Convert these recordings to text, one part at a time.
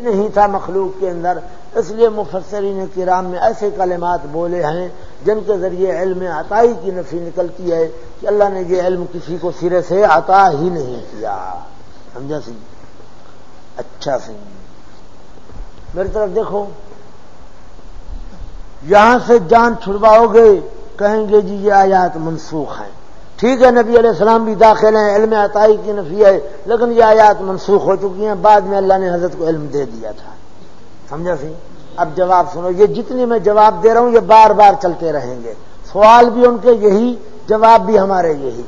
نہیں تھا مخلوق کے اندر، اس لیے مفسرین کرام میں ایسے کلمات بولے ہیں جن کے ذریعے علم عطائی کی نفی نکلتی ہے کہ اللہ نے یہ علم کسی کو سرے سے عطا ہی نہیں کیا۔ سمجھا سی؟ اچھا سی۔ میری طرف دیکھو، یہاں سے جان چھڑواؤ گے، کہیں گے جی یہ آیات منسوخ ہیں۔ ٹھیک ہے، نبی علیہ السلام بھی داخل ہیں، علم عطائی کی نفی ہے، لیکن یہ آیات منسوخ ہو چکی ہیں، بعد میں اللہ نے حضرت کو علم دے دیا تھا۔ سمجھا سی؟ اب جواب سنو، یہ جتنی میں جواب دے رہا ہوں، یہ بار بار چلتے رہیں گے۔ سوال بھی ان کے یہی، جواب بھی ہمارے یہی۔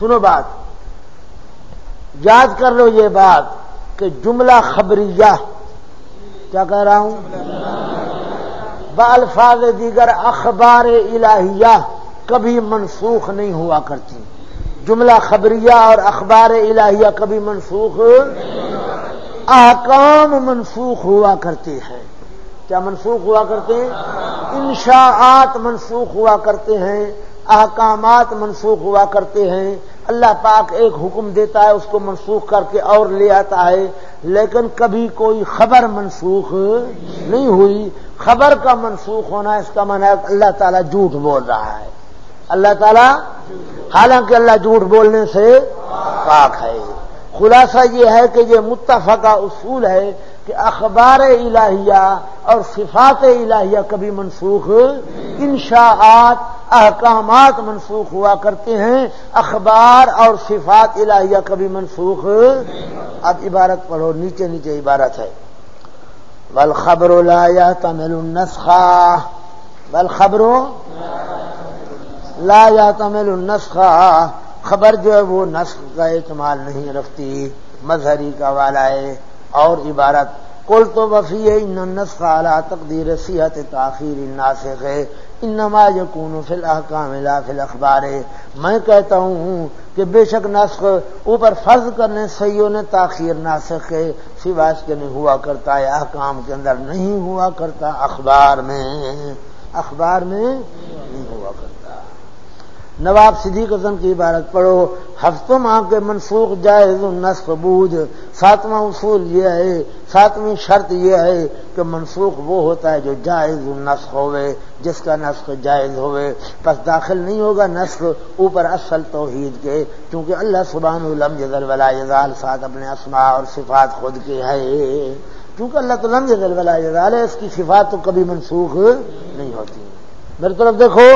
سنو بات۔ یاد کر لو یہ بات کہ جملہ خبریہ، کیا کہہ رہا ہوں؟ بالفاظ دیگر اخبار الہیہ۔ کبھی منسوخ نہیں ہوا کرتی۔ جملہ خبریہ اور اخبار الہیہ کبھی منسوخ احکام منسوخ ہوا کرتے ہیں۔ کیا منسوخ ہوا کرتے ہیں؟ انشاءات منسوخ ہوا کرتے ہیں، احکامات منسوخ ہوا کرتے ہیں۔ اللہ پاک ایک حکم دیتا ہے، اس کو منسوخ کر کے اور لے آتا ہے۔ لیکن کبھی کوئی خبر منسوخ نہیں ہوئی۔ خبر کا منسوخ ہونا اس کا من ہے اللہ تعالیٰ جھوٹ بول رہا ہے۔ اللہ تعالیٰ حالانکہ اللہ جھوٹ بولنے سے پاک ہے۔ خلاصہ یہ ہے کہ یہ متفقہ اصول ہے کہ اخبار الہیہ اور صفات الہیہ کبھی منسوخ انشاءات، احکامات منسوخ ہوا کرتے ہیں، اخبار اور صفات الہیہ کبھی منسوخ اب عبارت پڑھو، نیچے نیچے عبارت ہے۔ بل خبروں لایا تمل النسخہ بل خبروں لا یا تمل النسخہ خبر جو ہے وہ نسخ کا اعتماد نہیں رکھتی، مظہری کا والا ہے، اور عبارت کل تو وفی ہے، ان نسخہ اعلیٰ تقدیر صحت تاخیر ناسخ ہے ان نماز کون فل احکام لا فل اخبار میں کہتا ہوں کہ بے شک نسخ اوپر فرض کرنے سیوں نے تاخیر ناسخ ہے سواس کے نہیں ہوا کرتا ہے احکام کے اندر نہیں ہوا کرتا، اخبار میں اخبار میں نہیں ہوا کرتا۔ نواب صدیق حسن کی عبارت پڑھو ہفتوں ماہ کے منسوخ جائز النسخ بود ساتواں اصول یہ ہے ساتویں شرط یہ ہے کہ منسوخ وہ ہوتا ہے جو جائز النسخ ہوئے، جس کا نسخ جائز ہوئے۔ پس داخل نہیں ہوگا نسخ اوپر اصل توحید کے کیونکہ اللہ سبحان الم جزل ولا جزال ساتھ اپنے اسماء اور صفات خود کے ہے کیونکہ اللہ تعالیٰ جزل ولا جزال ہے، اس کی صفات تو کبھی منسوخ نہیں ہوتی۔ میری طرف دیکھو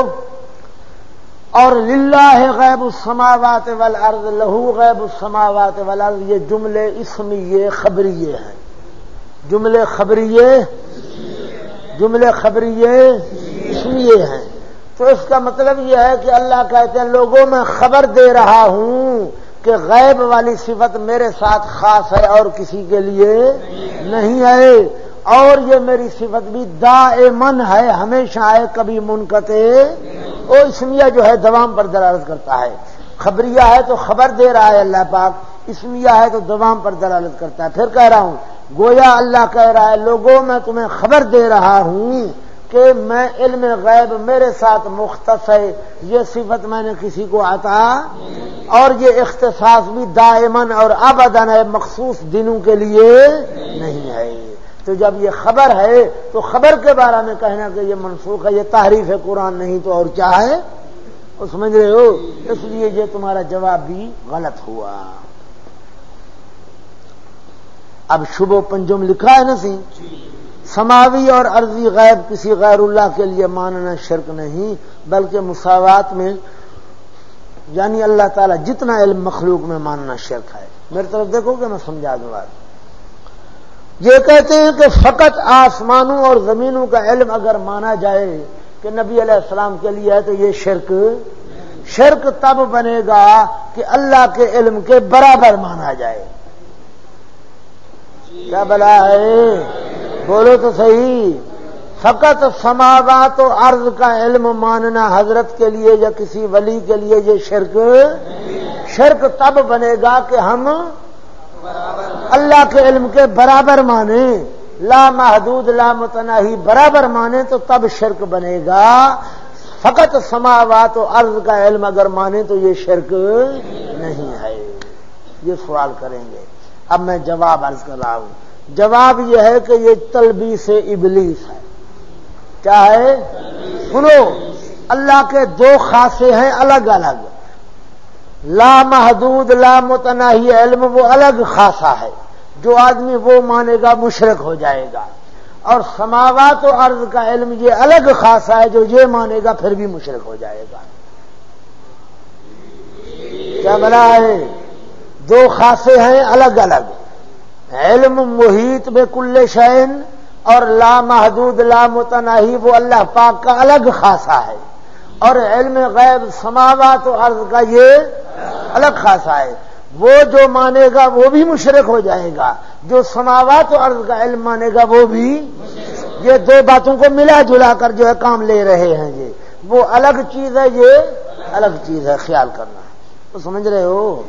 اور للہ غیب السماوات والارض، لہو غیب السماوات والارض، یہ جملے اسمیے خبریے ہیں۔ جملے خبریے جملے خبریے اسمیے ہیں۔ تو اس کا مطلب یہ ہے کہ اللہ کہتے ہیں، لوگوں، میں خبر دے رہا ہوں کہ غیب والی صفت میرے ساتھ خاص ہے اور کسی کے لیے نہیں ہے۔ اور یہ میری صفت بھی دا ہے، ہمیشہ ہے، کبھی منقطع وہ اسمیہ جو ہے دوام پر دلالت کرتا ہے۔ خبریہ ہے تو خبر دے رہا ہے اللہ پاک اسمیہ ہے تو دوام پر دلالت کرتا ہے۔ پھر کہہ رہا ہوں، گویا اللہ کہہ رہا ہے، لوگوں، میں تمہیں خبر دے رہا ہوں کہ میں علم غیب میرے ساتھ مختص ہے، یہ صفت میں نے کسی کو عطا اور یہ اختصاص بھی دائمن اور ابدن ہے، مخصوص دنوں کے لیے نہیں ہے۔ تو جب یہ خبر ہے تو خبر کے بارے میں کہنا کہ یہ منسوخ ہے، یہ تعریف ہے قرآن نہیں تو اور کیا ہے؟ وہ سمجھ رہے ہو؟ اس لیے یہ تمہارا جواب بھی غلط ہوا۔ اب شب و پنجم لکھا ہے نا سی؟ سماوی اور عرضی غیب کسی غیر اللہ کے لیے ماننا شرک نہیں، بلکہ مساوات میں یعنی اللہ تعالیٰ جتنا علم مخلوق میں ماننا شرک ہے۔ میری طرف دیکھو کہ میں سمجھا دوں بات۔ یہ کہتے ہیں کہ فقط آسمانوں اور زمینوں کا علم اگر مانا جائے کہ نبی علیہ السلام کے لیے ہے تو یہ شرک شرک تب بنے گا کہ اللہ کے علم کے برابر مانا جائے۔ کیا بلا ہے؟ بولو تو صحیح۔ فقط سماوات و عرض کا علم ماننا حضرت کے لیے یا کسی ولی کے لیے یہ شرک شرک تب بنے گا کہ ہم اللہ کے علم کے برابر مانے، لا محدود، لا متناہی برابر مانے تو تب شرک بنے گا۔ فقط سماوات و عرض کا علم اگر مانے تو یہ شرک نہیں ہے۔ یہ سوال کریں گے۔ اب میں جواب عرض کر رہا ہوں۔ جواب یہ ہے کہ یہ تلبی سے ابلیس ہے۔ کیا ہے؟ سنو۔ اللہ کے دو خاصے ہیں الگ الگ۔ لا محدود، لا متناہی علم، وہ الگ خاصا ہے۔ جو آدمی وہ مانے گا مشرق ہو جائے گا۔ اور سماوات و عرض کا علم یہ الگ خاصا ہے، جو یہ مانے گا، پھر بھی مشرق ہو جائے گا۔ کیا بنا ہے؟ دو خاصے ہیں، الگ الگ۔ علم محیط میں کل شین اور لا محدود، لا متناہی، وہ اللہ پاک کا الگ خاصا ہے۔ اور علم غیب، سماوات و عرض کا یہ الگ خاصا ہے وہ جو مانے گا وہ بھی مشرق ہو جائے گا۔ جو سماوات و عرض کا علم مانے گا وہ بھی یہ دو باتوں کو ملا جلا کر جو ہے کام لے رہے ہیں یہ۔ وہ الگ چیز ہے یہ الگ چیز ہے، خیال کرنا۔ تو سمجھ رہے ہو؟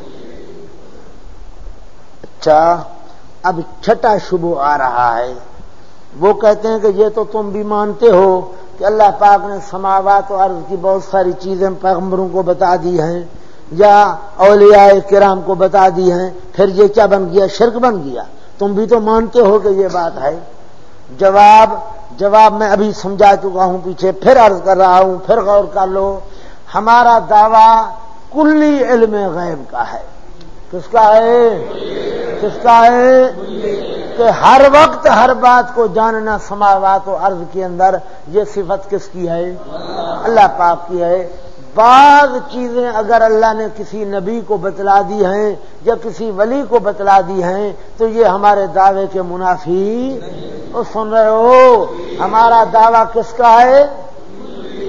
اچھا اب چھٹا شبو آ رہا ہے۔ وہ کہتے ہیں کہ یہ تو تم بھی مانتے ہو کہ اللہ پاک نے سماوات و عرض کی بہت ساری چیزیں پیغمبروں کو بتا دی ہیں۔ یا اولیاء کرام کو بتا دی ہیں، پھر یہ کیا بن گیا؟ شرک بن گیا۔ تم بھی تو مانتے ہو کہ یہ بات ہے۔ جواب جواب میں ابھی سمجھا چکا ہوں، پیچھے پھر عرض کر رہا ہوں، پھر غور کر لو۔ ہمارا دعویٰ کلی علم غیب کا ہے۔ کس کا ہے؟ کس کا ہے؟ کہ ہر وقت ہر بات کو جاننا، سماوات و عرض کے اندر یہ صفت کس کی ہے؟ اللہ پاک کی ہے۔ بعض چیزیں اگر اللہ نے کسی نبی کو بتلا دی ہیں یا کسی ولی کو بتلا دی ہیں تو یہ ہمارے دعوے کے منافی وہ سن رہے ہو، ہمارا دعویٰ کس کا ہے؟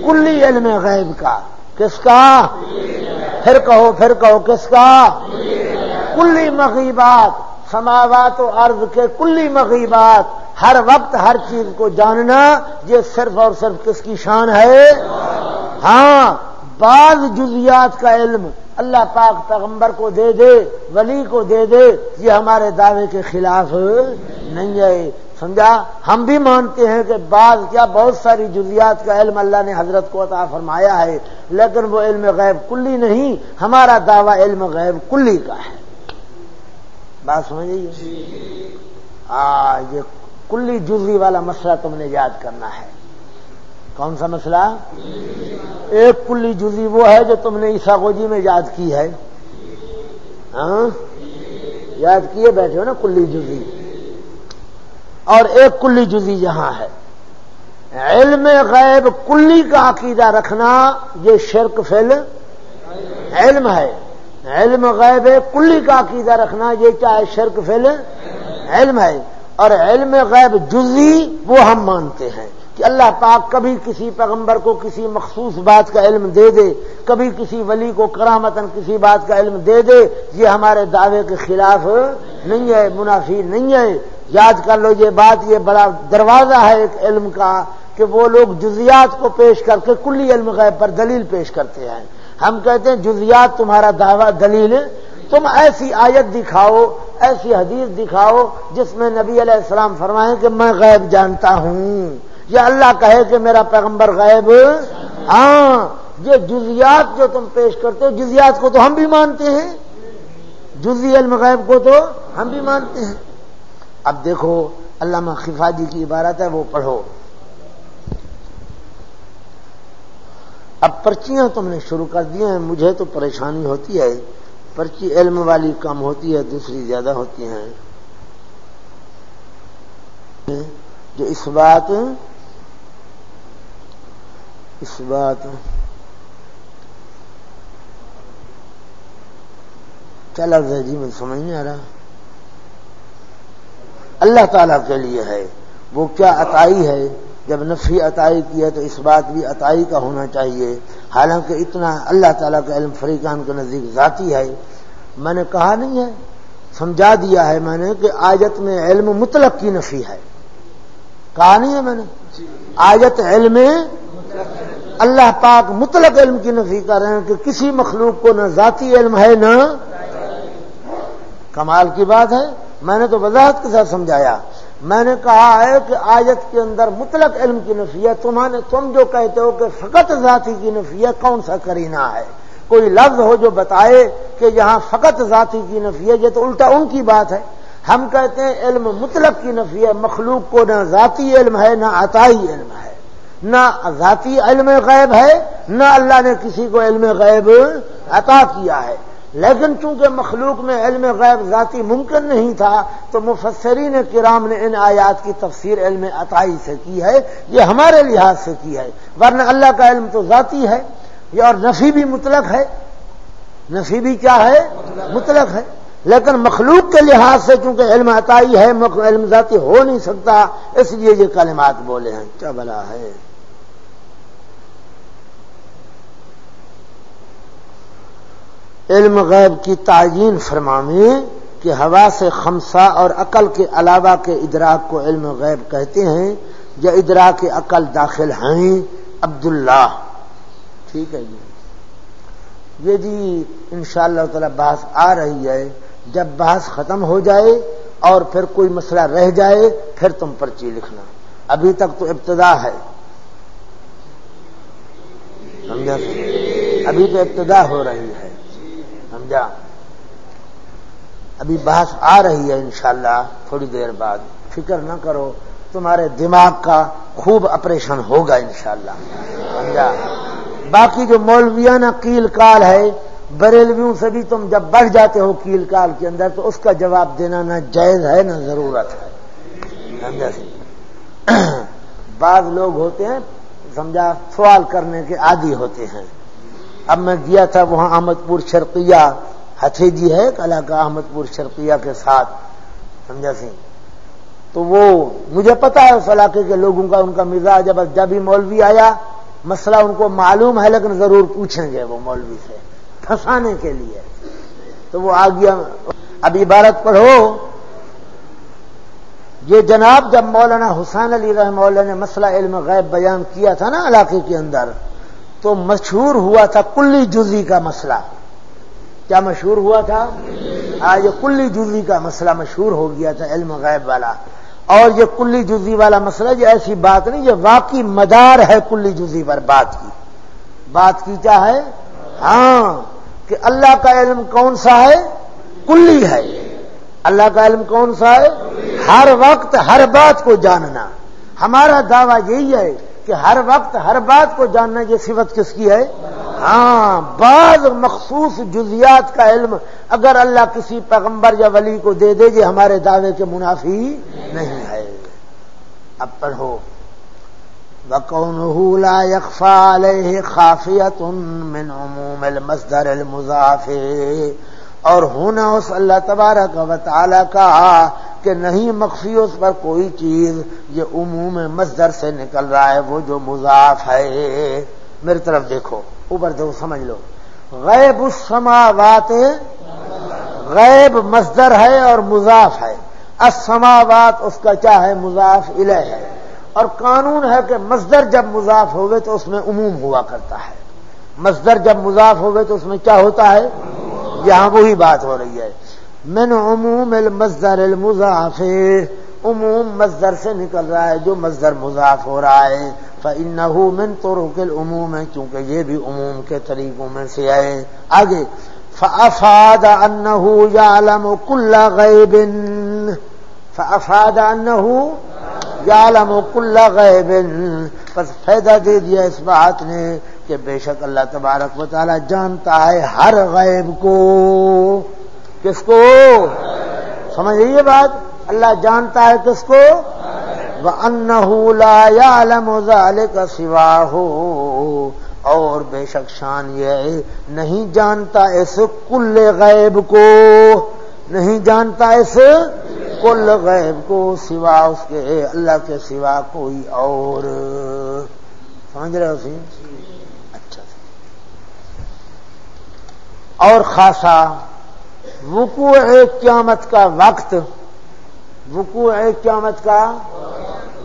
کلی علم غیب کا۔ کس کا؟ پھر کہو پھر کہو، کس کا؟ کلی مغیبات۔ سماوات و عرض کے کلی مغیبات۔ ہر وقت ہر چیز کو جاننا، یہ صرف اور صرف کس کی شان ہے؟ ہاں بعض جزیات کا علم اللہ پاک پیغمبر کو دے دے ولی کو دے دے یہ ہمارے دعوے کے خلاف نہیں ہے۔ سمجھا؟ ہم بھی مانتے ہیں کہ بعض کیا بہت ساری جزیات کا علم اللہ نے حضرت کو عطا فرمایا ہے لیکن وہ علم غیب کلی نہیں ہمارا دعویٰ علم غیب کلی کا ہے۔ بات سمجھیے ہاں یہ کلی جزی والا مسئلہ تم نے یاد کرنا ہے۔ کون سا مسئلہ؟ ایک کلی جزی وہ ہے جو تم نے عیسا گوجی میں یاد کی ہے۔ ہاں؟ یاد کیے بیٹھے ہو نا کلی جزی۔ اور ایک کلی جزی یہاں ہے۔ علم غیب کلی کا عقیدہ رکھنا یہ شرک فل علم ہے۔ علم غیب کلی کا عقیدہ رکھنا یہ چاہے شرک فل علم ہے۔ اور علم غیب جزی وہ ہم مانتے ہیں۔ کہ اللہ پاک کبھی کسی پیغمبر کو کسی مخصوص بات کا علم دے دے، کبھی کسی ولی کو کرامتن کسی بات کا علم دے دے، یہ ہمارے دعوے کے خلاف نہیں ہے، منافی نہیں ہے۔ یاد کر لو یہ بات، یہ بڑا دروازہ ہے ایک علم کا کہ وہ لوگ جزیات کو پیش کر کے کلی علم غیب پر دلیل پیش کرتے ہیں۔ ہم کہتے ہیں جزیات تمہارا دعویٰ، دلیل۔ تم ایسی آیت دکھاؤ، ایسی حدیث دکھاؤ جس میں نبی علیہ السلام فرمائیں کہ میں غیب جانتا ہوں۔ یا اللہ کہے کہ میرا پیغمبر غیب ہاں یہ جزیات جو تم پیش کرتے ہو، جزیات کو تو ہم بھی مانتے ہیں۔ جزی علم غیب کو تو ہم بھی مانتے ہیں۔ اب دیکھو، علامہ خفاجی کی عبارت ہے، وہ پڑھو۔ اب پرچیاں تم نے شروع کر دی ہیں، مجھے تو پریشانی ہوتی ہے۔ پرچی علم والی کم ہوتی ہے، دوسری زیادہ ہوتی ہیں۔ جو اس بات اس بات کیا لفظ ہے جی؟ میں سمجھ نہیں آ رہا۔ اللہ تعالی کے لیے ہے۔ وہ کیا عطائی ہے؟ جب نفی عطائی کی ہے تو اس بات بھی عطائی کا ہونا چاہیے۔ حالانکہ اتنا اللہ تعالیٰ کا علم فریقان کے نزدیک ذاتی ہے۔ میں نے کہا نہیں ہے سمجھا دیا ہے میں نے کہ آجت میں علم مطلق کی نفی ہے۔ کہا نہیں ہے میں نے؟ آجت علم اللہ پاک مطلق علم کی نفی کر رہے ہیں کہ کسی مخلوق کو نہ ذاتی علم ہے نہ کمال کی بات ہے۔ میں نے تو وضاحت کے ساتھ سمجھایا۔ میں نے کہا ہے کہ آیت کے اندر مطلق علم کی نفی ہے۔ تمہارے تم جو کہتے ہو کہ فقط ذاتی کی نفی ہے، کون سا کرینا ہے؟ کوئی لفظ ہو جو بتائے کہ یہاں فقط ذاتی کی نفی ہے، یہ تو الٹا ان کی بات ہے۔ ہم کہتے ہیں علم مطلق کی نفی ہے، مخلوق کو نہ ذاتی علم ہے، نہ عطائی علم ہے۔ نہ ذاتی علم غیب ہے، نہ اللہ نے کسی کو علم غیب عطا کیا ہے۔ لیکن چونکہ مخلوق میں علم غیب ذاتی ممکن نہیں تھا، تو مفسرین کرام نے ان آیات کی تفسیر علم عطائی سے کی ہے، یہ ہمارے لحاظ سے کی ہے۔ ورنہ اللہ کا علم تو ذاتی ہے، یہ اور نفی بھی مطلق ہے۔ نفی بھی کیا ہے؟ مطلق ہے۔ لیکن مخلوق کے لحاظ سے چونکہ علم عطائی ہے علم ذاتی ہو نہیں سکتا، اس لیے یہ کلمات بولے ہیں۔ کیا بلا ہے۔ علم غیب کی تعین فرمامی کہ ہوا سے خمسہ اور عقل کے علاوہ کے ادراک کو علم غیب کہتے ہیں، یا ادراک عقل داخل ہیں، عبداللہ۔ ٹھیک ہے جی۔ یہ جی ان شاء اللہ تعالی بحث آ رہی ہے، جب بحث ختم ہو جائے اور پھر کوئی مسئلہ رہ جائے، پھر تم پرچی لکھنا۔ ابھی تک تو ابتدا ہے۔ سمجھا؟ ابھی تو ابتدا ہو رہی ہے۔ سمجھا۔ ابھی بحث آ رہی ہے انشاءاللہ تھوڑی دیر بعد۔ فکر نہ کرو، تمہارے دماغ کا خوب آپریشن ہوگا انشاءاللہ۔ سمجھا؟ باقی جو مولویانہ کیل کال ہے، بریلویوں سے بھی تم جب بڑھ جاتے ہو کیل کال کے اندر، تو اس کا جواب دینا نہ جائز ہے نہ ضرورت ہے۔ سمجھا؟ بعض لوگ ہوتے ہیں، سمجھا، سوال کرنے کے عادی ہوتے ہیں۔ اب میں گیا تھا وہاں احمد پور شرقیہ ہتھی جی ہے کلا کا احمد پور شرقیہ کے ساتھ، سمجھا سی؟ تو وہ مجھے پتا ہے اس علاقے کے لوگوں کا، ان کا مزاج جب جب ہی مولوی آیا، مسئلہ ان کو معلوم ہے، لیکن ضرور پوچھیں گے وہ مولوی سے، پھنسانے کے لیے۔ تو وہ آ گیا۔ اب عبارت پڑھو۔ یہ جناب جب مولانا حسین علی رحم اللہ نے مسئلہ علم غیب بیان کیا تھا نا علاقے کے اندر تو مشہور ہوا تھا کلی جزی کا مسئلہ۔ کیا مشہور ہوا تھا؟ آج یہ کلی جزی کا مسئلہ مشہور ہو گیا تھا علم غیب والا۔ اور یہ کلی جزی والا مسئلہ، یہ ایسی بات نہیں، یہ واقعی مدار ہے کلی جزی پر بات کی۔ بات کی کیا ہے؟ ہاں کہ اللہ کا علم کون سا ہے؟ کلی ہے۔ اللہ کا علم کون سا ہے؟ ہر وقت ہر بات کو جاننا۔ ہمارا دعویٰ یہی ہے کہ ہر وقت ہر بات کو جاننا یہ صفت کس کی ہے؟ ہاں بعض مخصوص جزیات کا علم اگر اللہ کسی پیغمبر یا ولی کو دے دے یہ ہمارے دعوے کے منافی نہیں ہے۔ اب پڑھو۔ بکون خافیت من عموم المصدر المضاف اور ہونا اس اللہ تبارک و تعالی کا کہ نہیں مخفی اس پر کوئی چیز، یہ عموم مصدر سے نکل رہا ہے، وہ جو مضاف ہے۔ میری طرف دیکھو، اوپر دیکھو سمجھ لو۔ غیب السماوات، غیب مصدر ہے اور مضاف ہے۔ السماوات، اس کا کیا ہے؟ مضاف الہ ہے۔ اور قانون ہے کہ مصدر جب مضاف ہوئے تو اس میں عموم ہوا کرتا ہے۔ مصدر جب مضاف ہوئے تو اس میں کیا ہوتا ہے؟ یہاں وہی بات ہو رہی ہے۔ من عموم المصدر المضاف، عموم مصدر سے نکل رہا ہے، جو مصدر مضاف ہو رہا ہے۔ فَإِنَّهُ مِن طُرُقِ الْعُمُومِ ہے کیونکہ یہ بھی عموم کے طریقوں میں سے ہے۔ آگے، فَأَفَادَ أَنَّهُ يَعْلَمُ كُلَّ غَيْبٍ۔ فَأَفَادَ أَنَّهُ يَعْلَمُ كُلَّ غَيْبٍ۔ پس فائدہ دے دیا اس بات نے۔ کہ بے شک اللہ تبارک و تعالی جانتا ہے ہر غیب کو۔ کس کو؟ سمجھ یہ بات؟ اللہ جانتا ہے کس کو؟ وہ کا سوا ہو اور بے شک شان یہ نہیں جانتا اس کل غیب کو۔ نہیں جانتا اس کل غیب کو، سوا اس کے، اللہ کے سوا کوئی اور۔ سمجھ رہے ہو سی اچھا اور خاصا وقوع قیامت کا وقت، وقوع قیامت کا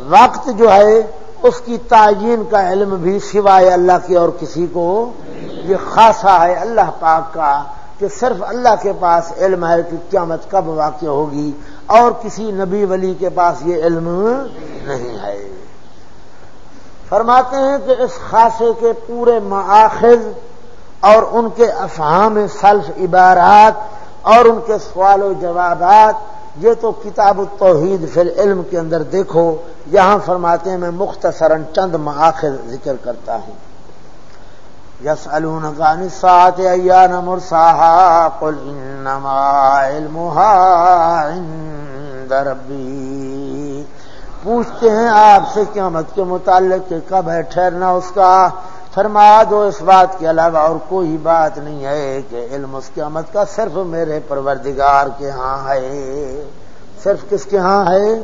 وقت جو ہے، اس کی تعین کا علم بھی سوائے اللہ کے اور کسی کو یہ خاصا ہے اللہ پاک کا کہ صرف اللہ کے پاس علم ہے کہ قیامت کب واقع ہوگی اور کسی نبی ولی کے پاس یہ علم نہیں ہے۔ فرماتے ہیں کہ اس خاصے کے پورے مآخذ اور ان کے افہام سلف عبارات اور ان کے سوال و جوابات، یہ تو کتاب التوحید فی العلم کے اندر دیکھو، یہاں فرماتے ہیں میں مختصراً چند مآخر ذکر کرتا ہوں۔ یس القان سات مرساہا، قل انما علمها عند ربی۔ پوچھتے ہیں آپ سے قیامت کے متعلق کہ کب ہے، ٹھہرنا اس کا؟ فرما دو اس بات کے علاوہ اور کوئی بات نہیں ہے کہ علم اس قیامت کا صرف میرے پروردگار کے ہاں ہے۔ صرف کس کے ہاں ہے؟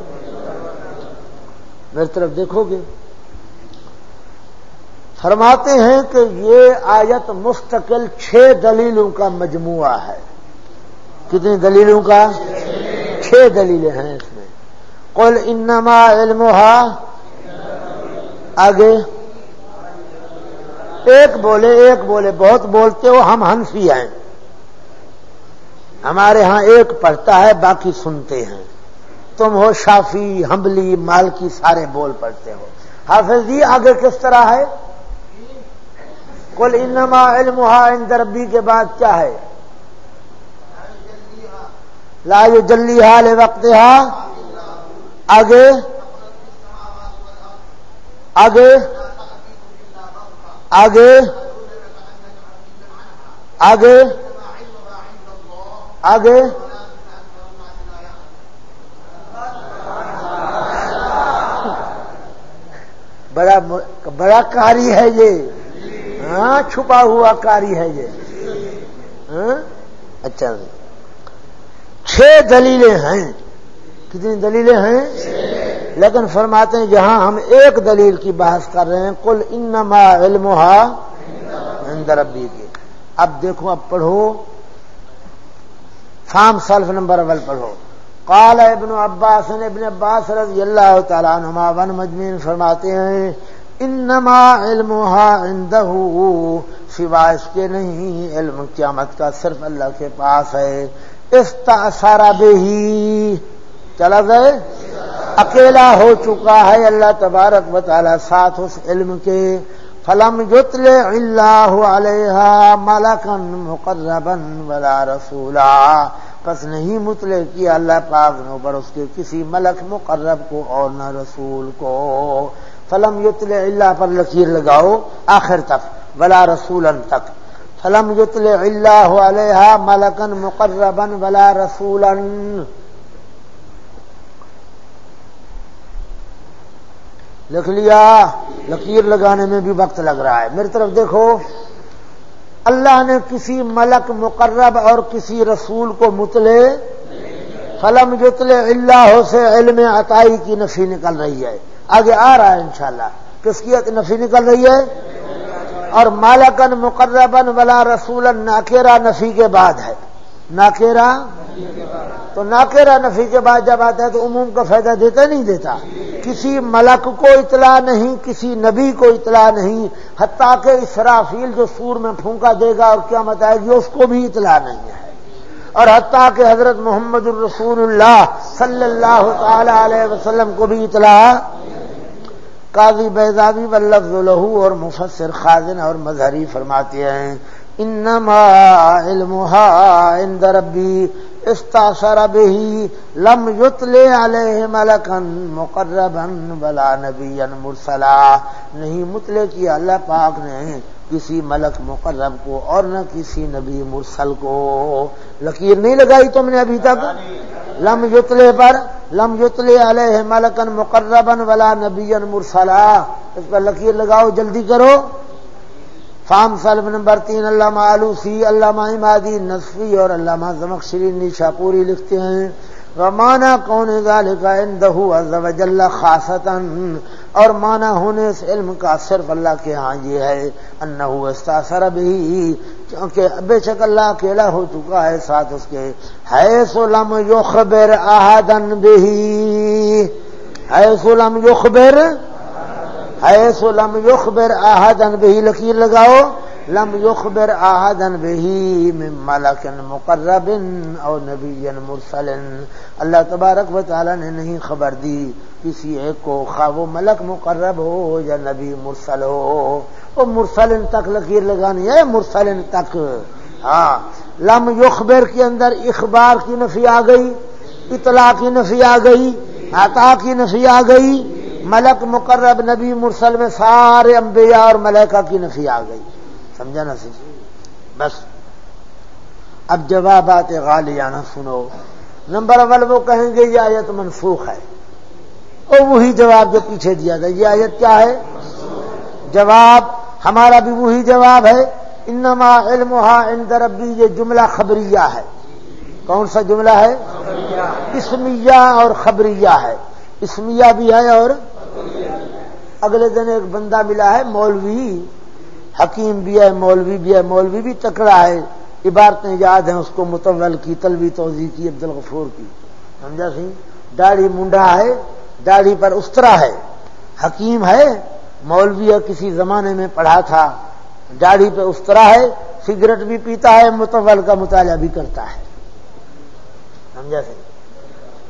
میری طرف دیکھو گے۔ فرماتے ہیں کہ یہ آیت مستقل چھ دلیلوں کا مجموعہ ہے۔ کتنی دلیلوں کا؟ چھ دلیلیں ہیں اس میں۔ کل انما علم آگے۔ ایک بولے ایک بولے، بہت بولتے ہو، ہم ہنسی ہیں۔ ہمارے ہاں ایک پڑھتا ہے، باقی سنتے ہیں۔ تم ہو شافی ہمبلی مالکی، سارے بول پڑتے ہو۔ حافظ جی آگے کس طرح ہے؟ کل انما علم ان ربی کے بعد کیا ہے؟ لا جلی حال وقت آگے؟ آگے؟ آگے آگے آگے۔ بڑا بڑا کاری ہے یہ۔ ہاں چھپا ہوا کاری ہے یہ۔ ہاں؟ اچھا۔ چھ دلیلیں ہیں۔ کتنی دلیلیں ہیں؟ لیکن فرماتے ہیں جہاں ہم ایک دلیل کی بحث کر رہے ہیں کل انما علم ربی کی۔ اب دیکھو، اب پڑھو۔ فام سلف نمبر اول پڑھو۔ قال ابن عباس ابن عباس رضی اللہ تعالیٰ نما ون مجمین فرماتے ہیں، انما علم عنده سوا اس کے نہیں، علم قیامت کا صرف اللہ کے پاس ہے۔ اس تاثارا بے ہی چلا گئے؟ اکیلا ہو چکا ہے اللہ تبارک و تعالی ساتھ اس علم کے۔ فلم یتل اللہ علیہ ملکن مقربن ولا رسولا۔ پس نہیں متلے کیا اللہ پاک نے اوپر اس کے کسی ملک مقرب کو اور نہ رسول کو۔ فلم یتل اللہ پر لکیر لگاؤ آخر تک، ولا رسولن تک۔ فلم یتل اللہ علیہ ملکن مقربن ولا رسولن لکھ لیا، لکیر لگانے میں بھی وقت لگ رہا ہے۔ میری طرف دیکھو، اللہ نے کسی ملک مقرب اور کسی رسول کو متلے، فلم جتلے اللہ سے علم عطائی کی نفی نکل رہی ہے۔ آگے آ رہا ہے انشاءاللہ۔ کس کی نفی نکل رہی ہے؟ اور مالکن مقربن ولا رسول ناکیرا نفی کے بعد ہے۔ ناکیرا تو ناکیرا نفی کے بعد جب آتا ہے تو عموم کا فائدہ دیتا نہیں دیتا۔ کسی ملک کو اطلاع نہیں، کسی نبی کو اطلاع نہیں، حتیٰ کہ اسرافیل جو سور میں پھونکا دے گا اور کیا متائے گی، اس کو بھی اطلاع نہیں ہے۔ اور حتیٰ کہ حضرت محمد الرسول اللہ صلی اللہ تعالی علیہ وسلم کو بھی اطلاع۔ قاضی بیزابی ولفظ لہو اور مفسر خازن اور مظہری فرماتے ہیں۔ انما علمها عند ربی استاثر به، لم یتلے علیہ ملکن مقربن ولا نبی مرسلا۔ نہیں متلے کیا، اللہ پاک نے کسی ملک مقرب کو اور نہ کسی نبی مرسل کو۔ لکیر نہیں لگائی تم نے ابھی تک؟ لم یتلے پر، لم یتلے علیہ ملکن مقربن ولا نبی مرسلا۔ اس پر لکیر لگاؤ، جلدی کرو۔ فام سلب نمبر تین، علامہ آلوسی، علامہ امادی نصفی اور علامہ زمک شرین پوری لکھتے ہیں۔ مانا کون گال کا اندہ خاصتاً، اور مانا ہونے اس علم کا صرف اللہ کے ہاں یہ ہے۔ انہو استاثر بھی کیونکہ بے شک اللہ اکیلا ہو چکا ہے، ساتھ اس کے۔ ہے سولم یخبر احدن بھی ہے سولم یخبر ایسو لم یخبر آہدن بہی لکیر لگاؤ، لم یخبر آہدن بہی من ملک مقرب او نبی مرسل۔ اللہ تبارک و تعالی نے نہیں خبر دی کسی ایک کو خواہ وہ ملک مقرب ہو یا نبی مرسل ہو۔ وہ مرسل تک لکیر لگانی ہے، مرسل تک۔ ہاں لم یخبر کے اندر اخبار کی نفی آ گئی، اطلاع کی نفی آ گئی، عطا کی نفی آ گئی۔ ملک مقرب نبی مرسل میں سارے انبیاء اور ملکہ کی نفی آ گئی۔ سمجھا نا سی بس۔ اب جوابات غالیانہ سنو۔ نمبر اول وہ کہیں گے یہ آیت منسوخ ہے۔ اور وہی جواب جو پیچھے دیا تھا۔ یہ آیت کیا ہے؟ جواب۔ ہمارا بھی وہی جواب ہے۔ انما علم عند ربی یہ جملہ خبریہ ہے۔ کون سا جملہ ہے؟ اسمیہ اور خبریہ ہے۔ اسمیہ بھی ہے اور اگلے دن ایک بندہ ملا ہے مولوی، حکیم بھی ہے، مولوی بھی ہے، مولوی بھی تکڑا ہے۔ عبارتیں یاد ہیں اس کو متول کی، تلوی توضیع کی عبد الغفور کی۔ سمجھا سی؟ داڑھی منڈا ہے، داڑھی پر استرا ہے۔ حکیم ہے، مولوی ہے، کسی زمانے میں پڑھا تھا۔ داڑھی پہ استرا ہے، سگریٹ بھی پیتا ہے متول کا مطالعہ بھی کرتا ہے۔ سمجھا سی؟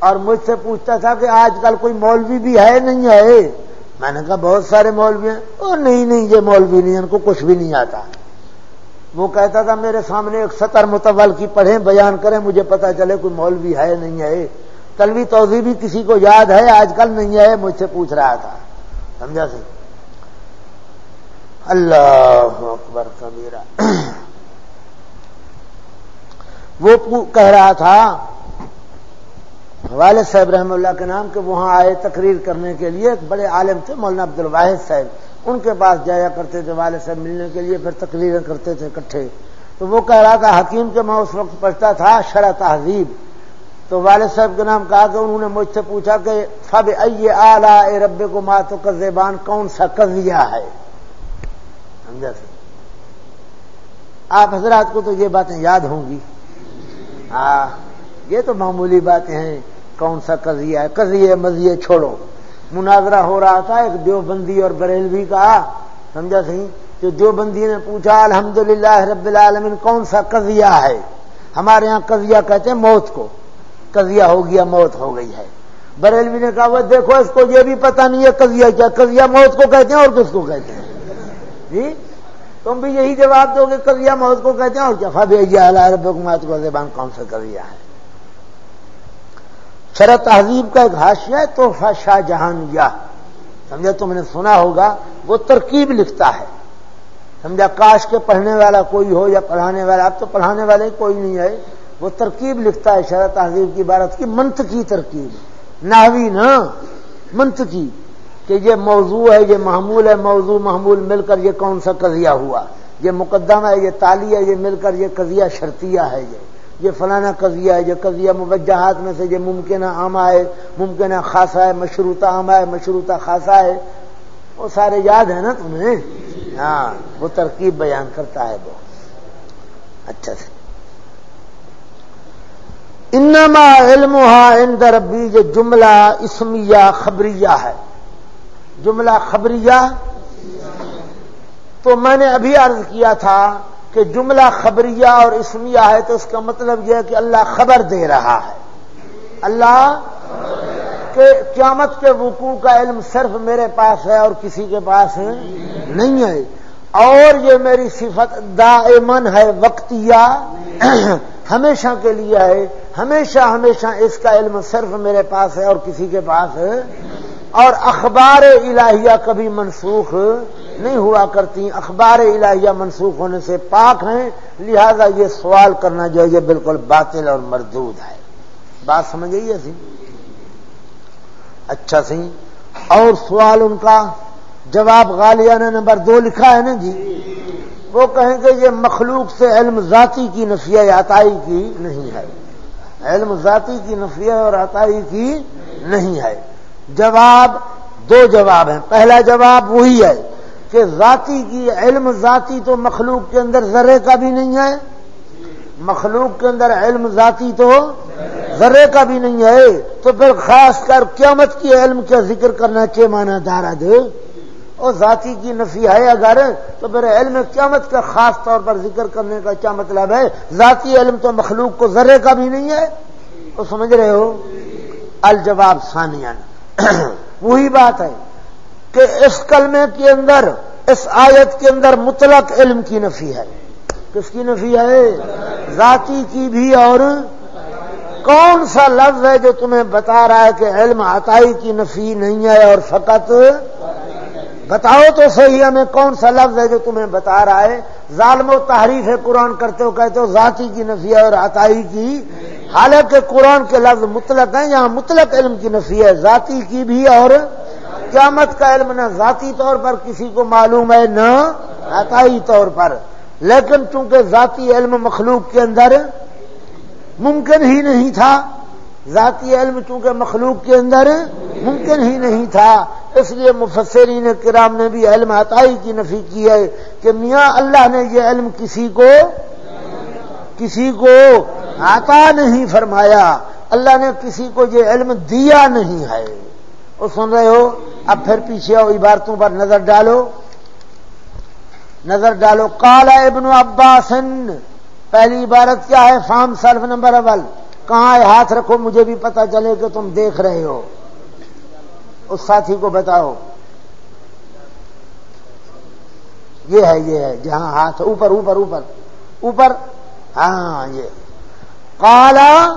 اور مجھ سے پوچھتا تھا کہ آج کل کوئی مولوی بھی ہے نہیں ہے؟ میں نے کہا بہت سارے مولوی ہیں۔ او نہیں نہیں، یہ مولوی نہیں، ان کو کچھ بھی نہیں آتا۔ وہ کہتا تھا میرے سامنے ایک سطر متول کی پڑھیں، بیان کریں، مجھے پتا چلے کوئی مولوی ہے نہیں ہے۔ تلوی توضیع بھی کسی کو یاد ہے، آج کل نہیں ہے، مجھ سے پوچھ رہا تھا۔ سمجھا سی؟ اللہ اکبر کبیرا وہ کہہ رہا تھا والد صاحب رحم اللہ کے نام کہ وہاں آئے تقریر کرنے کے لیے، ایک بڑے عالم تھے، مولانا عبد الواحد صاحب۔ ان کے پاس جایا کرتے تھے والد صاحب ملنے کے لیے، پھر تقریریں کرتے تھے اکٹھے۔ تو وہ کہہ رہا تھا، حکیم کے میں اس وقت پڑھتا تھا، شرح تہذیب۔ تو والد صاحب کے نام کہا کہ انہوں نے مجھ سے پوچھا کہ فب اے آلہ اے رب کو ماتو کا زیبان کون سا قضیہ ہے؟ سمجھا سر آپ حضرات کو تو یہ باتیں یاد ہوں گی۔ ہاں یہ تو معمولی باتیں ہیں۔ کون سا قضیہ ہے؟ قضیے مزیے چھوڑو۔ مناظرہ ہو رہا تھا، ایک دیوبندی اور بریلوی کا۔ سمجھا سی جو دیوبندی نے پوچھا الحمد رب العالمین، کون سا قضیہ ہے؟ ہمارے یہاں قضیہ کہتے ہیں موت کو۔ قضیہ ہو گیا، موت ہو گئی ہے۔ بریلوی نے کہا، وہ دیکھو، اس کو یہ بھی پتا نہیں ہے قضیہ کیا۔ قضیہ موت کو کہتے ہیں اور کس کو کہتے ہیں؟ جی؟ تم بھی یہی جواب دو گے، قضیہ موت کو کہتے ہیں اور کیا۔ فبیا رب حکومت کو زبان، کون سا قضیہ ہے؟ شرح تہذیب کا ایک حاشیہ ہے، تحفہ شاہ جہانیہ سمجھا تم نے سنا ہوگا، وہ ترکیب لکھتا ہے۔ سمجھا، کاش کے پڑھنے والا کوئی ہو یا پڑھانے والا، اب تو پڑھانے والے کوئی نہیں ہے۔ وہ ترکیب لکھتا ہے شرح تہذیب کی عبارت کی منت کی ترکیب۔ ناوی نا منت کی کہ یہ موضوع ہے، یہ محمول ہے، موضوع محمول مل کر یہ کون سا قضیہ ہوا؟ یہ مقدمہ ہے، یہ تالی ہے، یہ مل کر یہ قضیہ شرطیہ ہے یہ۔ یہ فلانا قضیہ ہے، یہ قضیہ موجہات میں سے یہ ممکنہ عامہ ہے ممکنہ خاصا ہے، مشروطہ عامہ ہے مشروطہ خاصا ہے۔ وہ سارے یاد ہیں نا تمہیں؟ ہاں وہ ترکیب بیان کرتا ہے وہ۔ اچھا سے۔ انما علم عند ربی، یہ جملہ اسمیہ خبریہ ہے۔ جملہ خبریہ تو میں نے ابھی عرض کیا تھا کہ جملہ خبریہ اور اسمیہ ہے تو اس کا مطلب یہ ہے کہ اللہ خبر دے رہا ہے۔ اللہ کہ قیامت کے وقوع کا علم صرف میرے پاس ہے اور کسی کے پاس نہیں ہے۔ اور یہ میری صفت دائمن ہے، وقتیہ ہمیشہ کے لیے ہے۔ ہمیشہ ہمیشہ اس کا علم صرف میرے پاس ہے اور کسی کے پاس۔ ہے اور اخبار الہیہ کبھی منسوخ نہیں ہوا کرتی، اخبار الہیہ منسوخ ہونے سے پاک ہیں، لہذا یہ سوال کرنا جو ہے، یہ بالکل باطل اور مردود ہے۔ بات سمجھ گئی سی؟ اچھا سی۔ اور سوال ان کا، جواب غالیہ نے نمبر دو لکھا ہے نا جی؟ وہ کہیں گے یہ مخلوق سے علم ذاتی کی نفیہ عطائی کی نہیں ہے۔ علم ذاتی کی نفیہ اور عطائی کی نہیں ہے۔ جواب دو جواب ہیں۔ پہلا جواب وہی ہے۔ کہ ذاتی کی علم ذاتی تو مخلوق کے اندر ذرے کا بھی نہیں ہے۔ مخلوق کے اندر علم ذاتی تو ذرے کا بھی نہیں ہے۔ تو پھر خاص کر قیامت کی علم کا ذکر کرنا کے مانا دارا دے اور ذاتی کی نفی ہے اگر، تو پھر علم قیامت کا خاص طور پر ذکر کرنے کا کیا مطلب ہے؟ ذاتی علم تو مخلوق کو ذرے کا بھی نہیں ہے۔ تو سمجھ رہے ہو؟ الجواب ثانیہ وہی بات ہے۔ کہ اس کلمے کے اندر، اس آیت کے اندر مطلق علم کی نفی ہے۔ کس کی نفی ہے؟ ذاتی کی بھی اور کون سا لفظ ہے جو تمہیں بتا رہا ہے کہ علم عطائی کی نفی نہیں ہے اور فقط بتاؤ تو صحیح ہمیں کون سا لفظ ہے جو تمہیں بتا رہا ہے۔ ظالم و تحریف ہے قرآن کرتے ہو، کہتے ہو ذاتی کی نفی ہے اور عطائی کی۔ حالانکہ قرآن کے لفظ مطلق ہیں، یہاں مطلق علم کی نفی ہے، ذاتی کی بھی اور قیامت کا علم نہ ذاتی طور پر کسی کو معلوم ہے، نہ عطائی طور پر۔ لیکن چونکہ ذاتی علم مخلوق کے اندر ممکن ہی نہیں تھا، ذاتی علم چونکہ مخلوق کے اندر ممکن ہی نہیں تھا، اس لیے مفسرین کرام نے بھی علم عطائی کی نفی کی ہے کہ میاں اللہ نے یہ علم کسی کو کسی کو عطا نہیں فرمایا۔ اللہ نے کسی کو یہ علم دیا نہیں ہے۔ وہ سن رہے ہو؟ اب پھر پیچھے آؤ، عبارتوں پر نظر ڈالو۔ نظر ڈالو۔ کالا ابن عباسن پہلی عبارت کیا ہے؟ فارم سرف نمبر اول۔ کہاں ہے؟ ہاتھ رکھو، مجھے بھی پتا چلے کہ تم دیکھ رہے ہو۔ اس ساتھی کو بتاؤ۔ یہ ہے یہ ہے۔ جہاں ہاتھ، اوپر اوپر اوپر۔ اوپر؟ ہاں یہ۔ کالا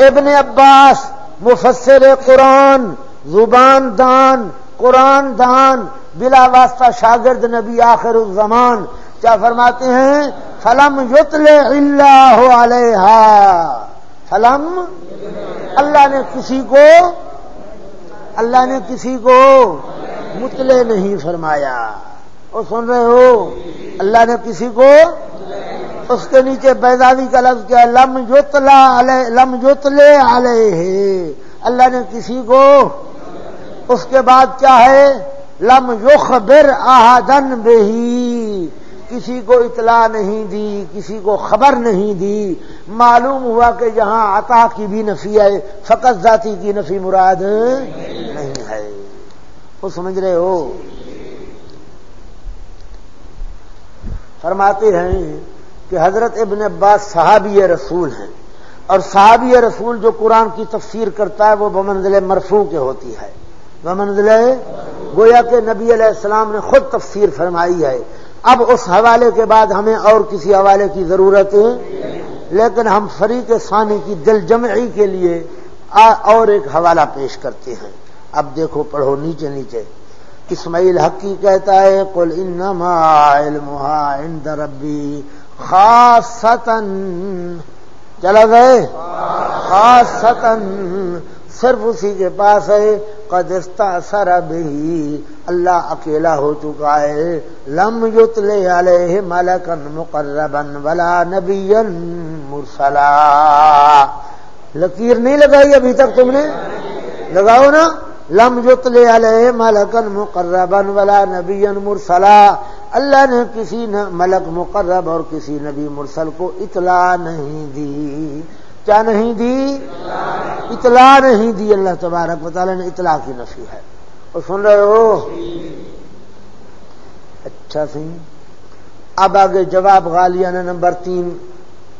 ابن عباس۔ مفسر قرآن، زبان دان، قرآن دان، بلا واسطہ شاگرد نبی آخر الزمان، کیا فرماتے ہیں؟ فلم یتل اللہ علیہ فلم؟ اللہ نے کسی کو، اللہ نے کسی کو متلے نہیں فرمایا۔ وہ سن رہے ہو؟ اللہ نے کسی کو اس کے نیچے بیدادی کا لفظ کیا، لم یوتلا لم یوتلے علیہ۔ اللہ نے کسی کو اس کے بعد کیا ہے؟ لم یخبر آہدن بہی۔ کسی کو اطلاع نہیں دی، کسی کو خبر نہیں دی۔ معلوم ہوا کہ جہاں عطا کی بھی نفی ہے، فقط ذاتی کی نفی مراد نہیں ہے۔ وہ سمجھ رہے ہو؟ فرماتے ہیں کہ حضرت ابن عباس صحابی رسول ہیں اور صحابی رسول جو قرآن کی تفسیر کرتا ہے وہ بمنزل مرفوع کے ہوتی ہے۔ بمنزل گویا کہ نبی علیہ السلام نے خود تفسیر فرمائی ہے۔ اب اس حوالے کے بعد ہمیں اور کسی حوالے کی ضرورت ہے۔ لیکن ہم فریق ثانی کی دل جمعی کے لیے اور ایک حوالہ پیش کرتے ہیں۔ اب دیکھو، پڑھو نیچے نیچے۔ اسماعیل حقی کہتا ہے کل انما عند ربی خاص چلا گئے؟ خاص صرف اسی کے پاس ہے۔ قدستہ سر بھی اللہ اکیلا ہو چکا ہے۔ لم یتلے علیہ ملکن مقربن ولا نبی مرسلا۔ لکیر نہیں لگائی ابھی تک تم نے؟ لگاؤ نا۔ لم یتلے علیہ ملکن مقربن ولا نبی مرسلا۔ اللہ نے کسی ملک مقرب اور کسی نبی مرسل کو اطلاع نہیں دی۔ کیا نہیں دی؟ اطلاع نہیں دی۔ اللہ تبارک و تعالیٰ نے اطلاع کی نفی ہے۔ اور سن رہے ہو؟ اچھا سی۔ اب آگے جواب غالیہ نے نمبر تین۔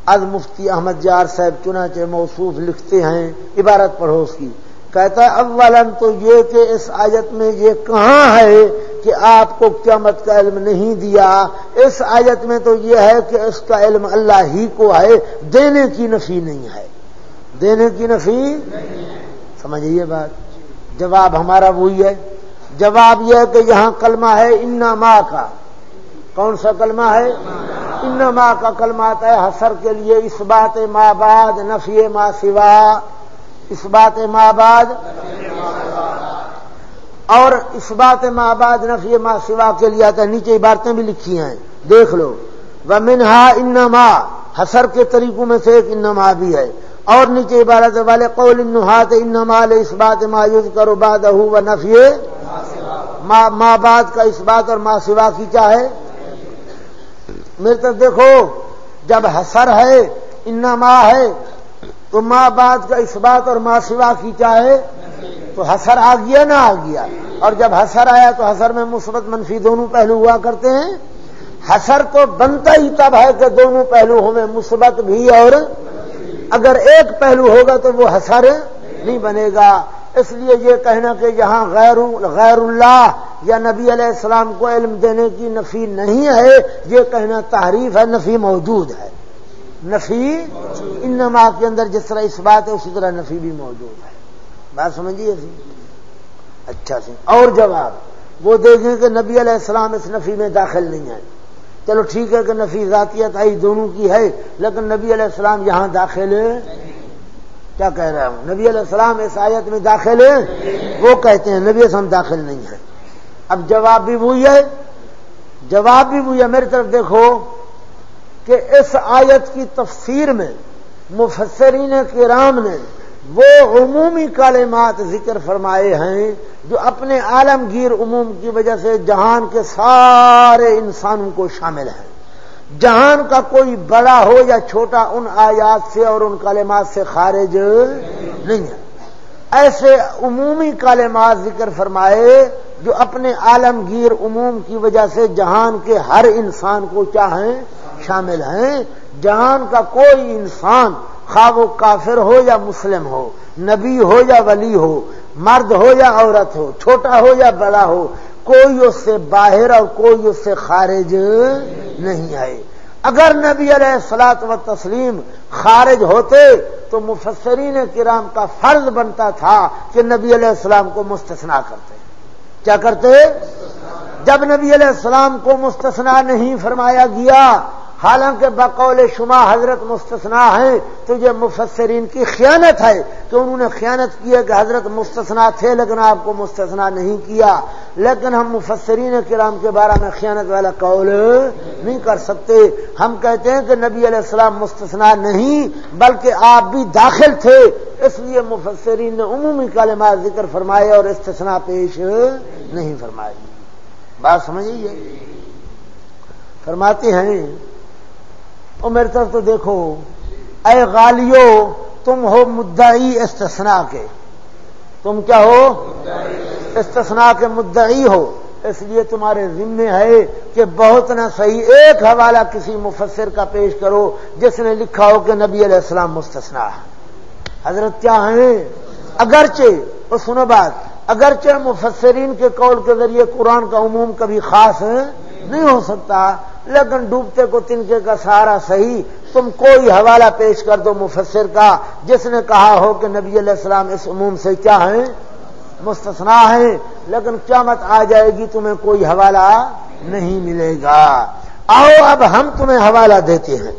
از مفتی احمد جار صاحب چنانچہ موصوف لکھتے ہیں۔ عبارت پڑھو اس کی۔ کہتا ہے اولن تو یہ کہ اس آیت میں یہ کہاں ہے کہ آپ کو قیامت کا علم نہیں دیا؟ اس آیت میں تو یہ ہے کہ اس کا علم اللہ ہی کو ہے، دینے کی نفی نہیں ہے۔ دینے کی نفی سمجھیے بات۔ جواب ہمارا وہی ہے۔ جواب یہ ہے کہ یہاں کلمہ ہے انا ماں کا۔ کون سا کلمہ ہے؟ ان ماں کا کلمہ آتا ہے حسر کے لیے اس بات ماں باد نفی ماں سوا۔ اس بات ماں اور اس بات ماں نفی ماں سوا کے لیے آتا ہے، نیچے عبارتیں بھی لکھی ہیں۔ دیکھ لو۔ وہ منہا انما حسر کے طریقوں میں سے ایک انما بھی ہے۔ اور نیچے عبارت والے قول انہات انما لے اس بات ما یوز کرو باد و نفی ماں بعد کا اس بات اور ماں سوا کی کیا ہے؟ میرے طرف دیکھو، جب حسر ہے انما ہے تو ماں بعد کا اس بات اور ماں سوا کی چاہے تو حسر آ گیا نہ آ گیا۔ اور جب حسر آیا تو حسر میں مثبت منفی دونوں پہلو ہوا کرتے ہیں۔ حسر تو بنتا ہی تب ہے کہ دونوں پہلو ہمیں مثبت بھی اور اگر ایک پہلو ہوگا تو وہ حسر نہیں بنے گا۔ اس لیے یہ کہنا کہ یہاں غیر غیر اللہ یا نبی علیہ السلام کو علم دینے کی نفی نہیں ہے۔ یہ کہنا تعریف ہے، نفی موجود ہے۔ نفی، انما کے اندر جس طرح اس بات ہے، اسی طرح نفی بھی موجود ہے۔ بات سمجھیے سی؟ اچھا سی۔ اور جواب، وہ دیکھیں کہ نبی علیہ السلام اس نفی میں داخل نہیں ہے چلو ٹھیک ہے کہ نفی ذاتیت آئی دونوں کی ہے، لیکن نبی علیہ السلام یہاں داخل کیا کہہ رہا ہوں؟ نبی علیہ السلام اس آیت میں داخل ہے وہ کہتے ہیں نبی السلام داخل نہیں ہے اب جواب بھی وہی ہے۔ جواب بھی وہی ہے۔ میری طرف دیکھو کہ اس آیت کی تفسیر میں مفسرین کرام نے وہ عمومی کالمات ذکر فرمائے ہیں جو اپنے عالمگیر عموم کی وجہ سے جہان کے سارے انسانوں کو شامل ہیں۔ جہان کا کوئی بڑا ہو یا چھوٹا ان آیات سے اور ان کالمات سے خارج نہیں ہے۔ ایسے عمومی کالمات ذکر فرمائے جو اپنے عالمگیر عموم کی وجہ سے جہان کے ہر انسان کو چاہیں شامل ہیں، جہان کا کوئی انسان خواہ وہ کافر ہو یا مسلم ہو، نبی ہو یا ولی ہو، مرد ہو یا عورت ہو، چھوٹا ہو یا بڑا ہو، کوئی اس سے باہر اور کوئی اس سے خارج نہیں آئے اگر نبی علیہ السلاط و تسلیم خارج ہوتے تو مفسرین کرام کا فرض بنتا تھا کہ نبی علیہ السلام کو مستثنا کرتے۔ کیا کرتے؟ جب نبی علیہ السلام کو مستثنا نہیں فرمایا گیا حالانکہ بقول شما حضرت مستثنا ہیں، تو یہ مفسرین کی خیانت ہے کہ انہوں نے خیانت کی ہے کہ حضرت مستثنا تھے لیکن آپ کو مستثنا نہیں کیا۔ لیکن ہم مفسرین کرام کے بارے میں خیانت والا قول نہیں کر سکتے۔ ہم کہتے ہیں کہ نبی علیہ السلام مستثنا نہیں، بلکہ آپ بھی داخل تھے۔ اس لیے مفسرین نے عمومی کالمات ذکر فرمائے اور استثنا پیش نہیں فرمائی۔ بات سمجھیے؟ فرماتے ہیں اور میری طرف تو دیکھو، اے غالیو تم ہو مدعی استثناء کے۔ تم کیا ہو؟ استثناء کے مدعی ہو۔ اس لیے تمہارے ذمے ہے کہ بہت نہ صحیح ایک حوالہ کسی مفسر کا پیش کرو، جس نے لکھا ہو کہ نبی علیہ السلام مستثنا حضرت کیا ہیں؟ اگرچہ وہ سنو بات، اگرچہ مفسرین کے قول کے ذریعے قرآن کا عموم کبھی خاص ہے نہیں ہو سکتا۔ لیکن ڈوبتے کو تنکے کا سہارا صحیح۔ تم کوئی حوالہ پیش کر دو مفسر کا، جس نے کہا ہو کہ نبی علیہ السلام اس عموم سے کیا ہیں؟ مستثنا ہے لیکن قیامت آ جائے گی، تمہیں کوئی حوالہ نہیں ملے گا۔ آؤ اب ہم تمہیں حوالہ دیتے ہیں۔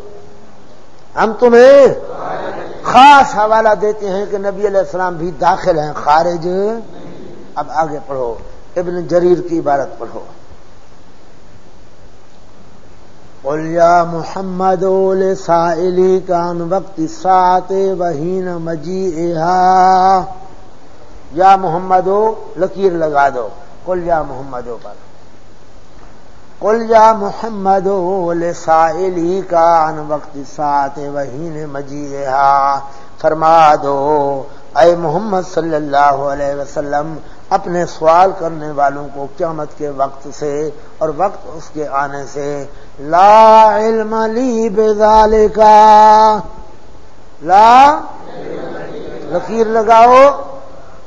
ہم تمہیں خاص حوالہ دیتے ہیں کہ نبی علیہ السلام بھی داخل ہیں، خارج۔ اب آگے پڑھو۔ ابن جریر کی عبارت پڑھو۔ قل یا محمد لسائلی کان وقت سات وہین مجی یا محمد، لکیر لگا دو. قل یا محمد پر. قل یا محمد لسائلی کان وقت سات وہین مجی فرما دو، اے محمد صلی اللہ علیہ وسلم اپنے سوال کرنے والوں کو قیامت کے وقت سے اور وقت اس کے آنے سے، لا علم لی بال کا لا لکیر لگاؤ،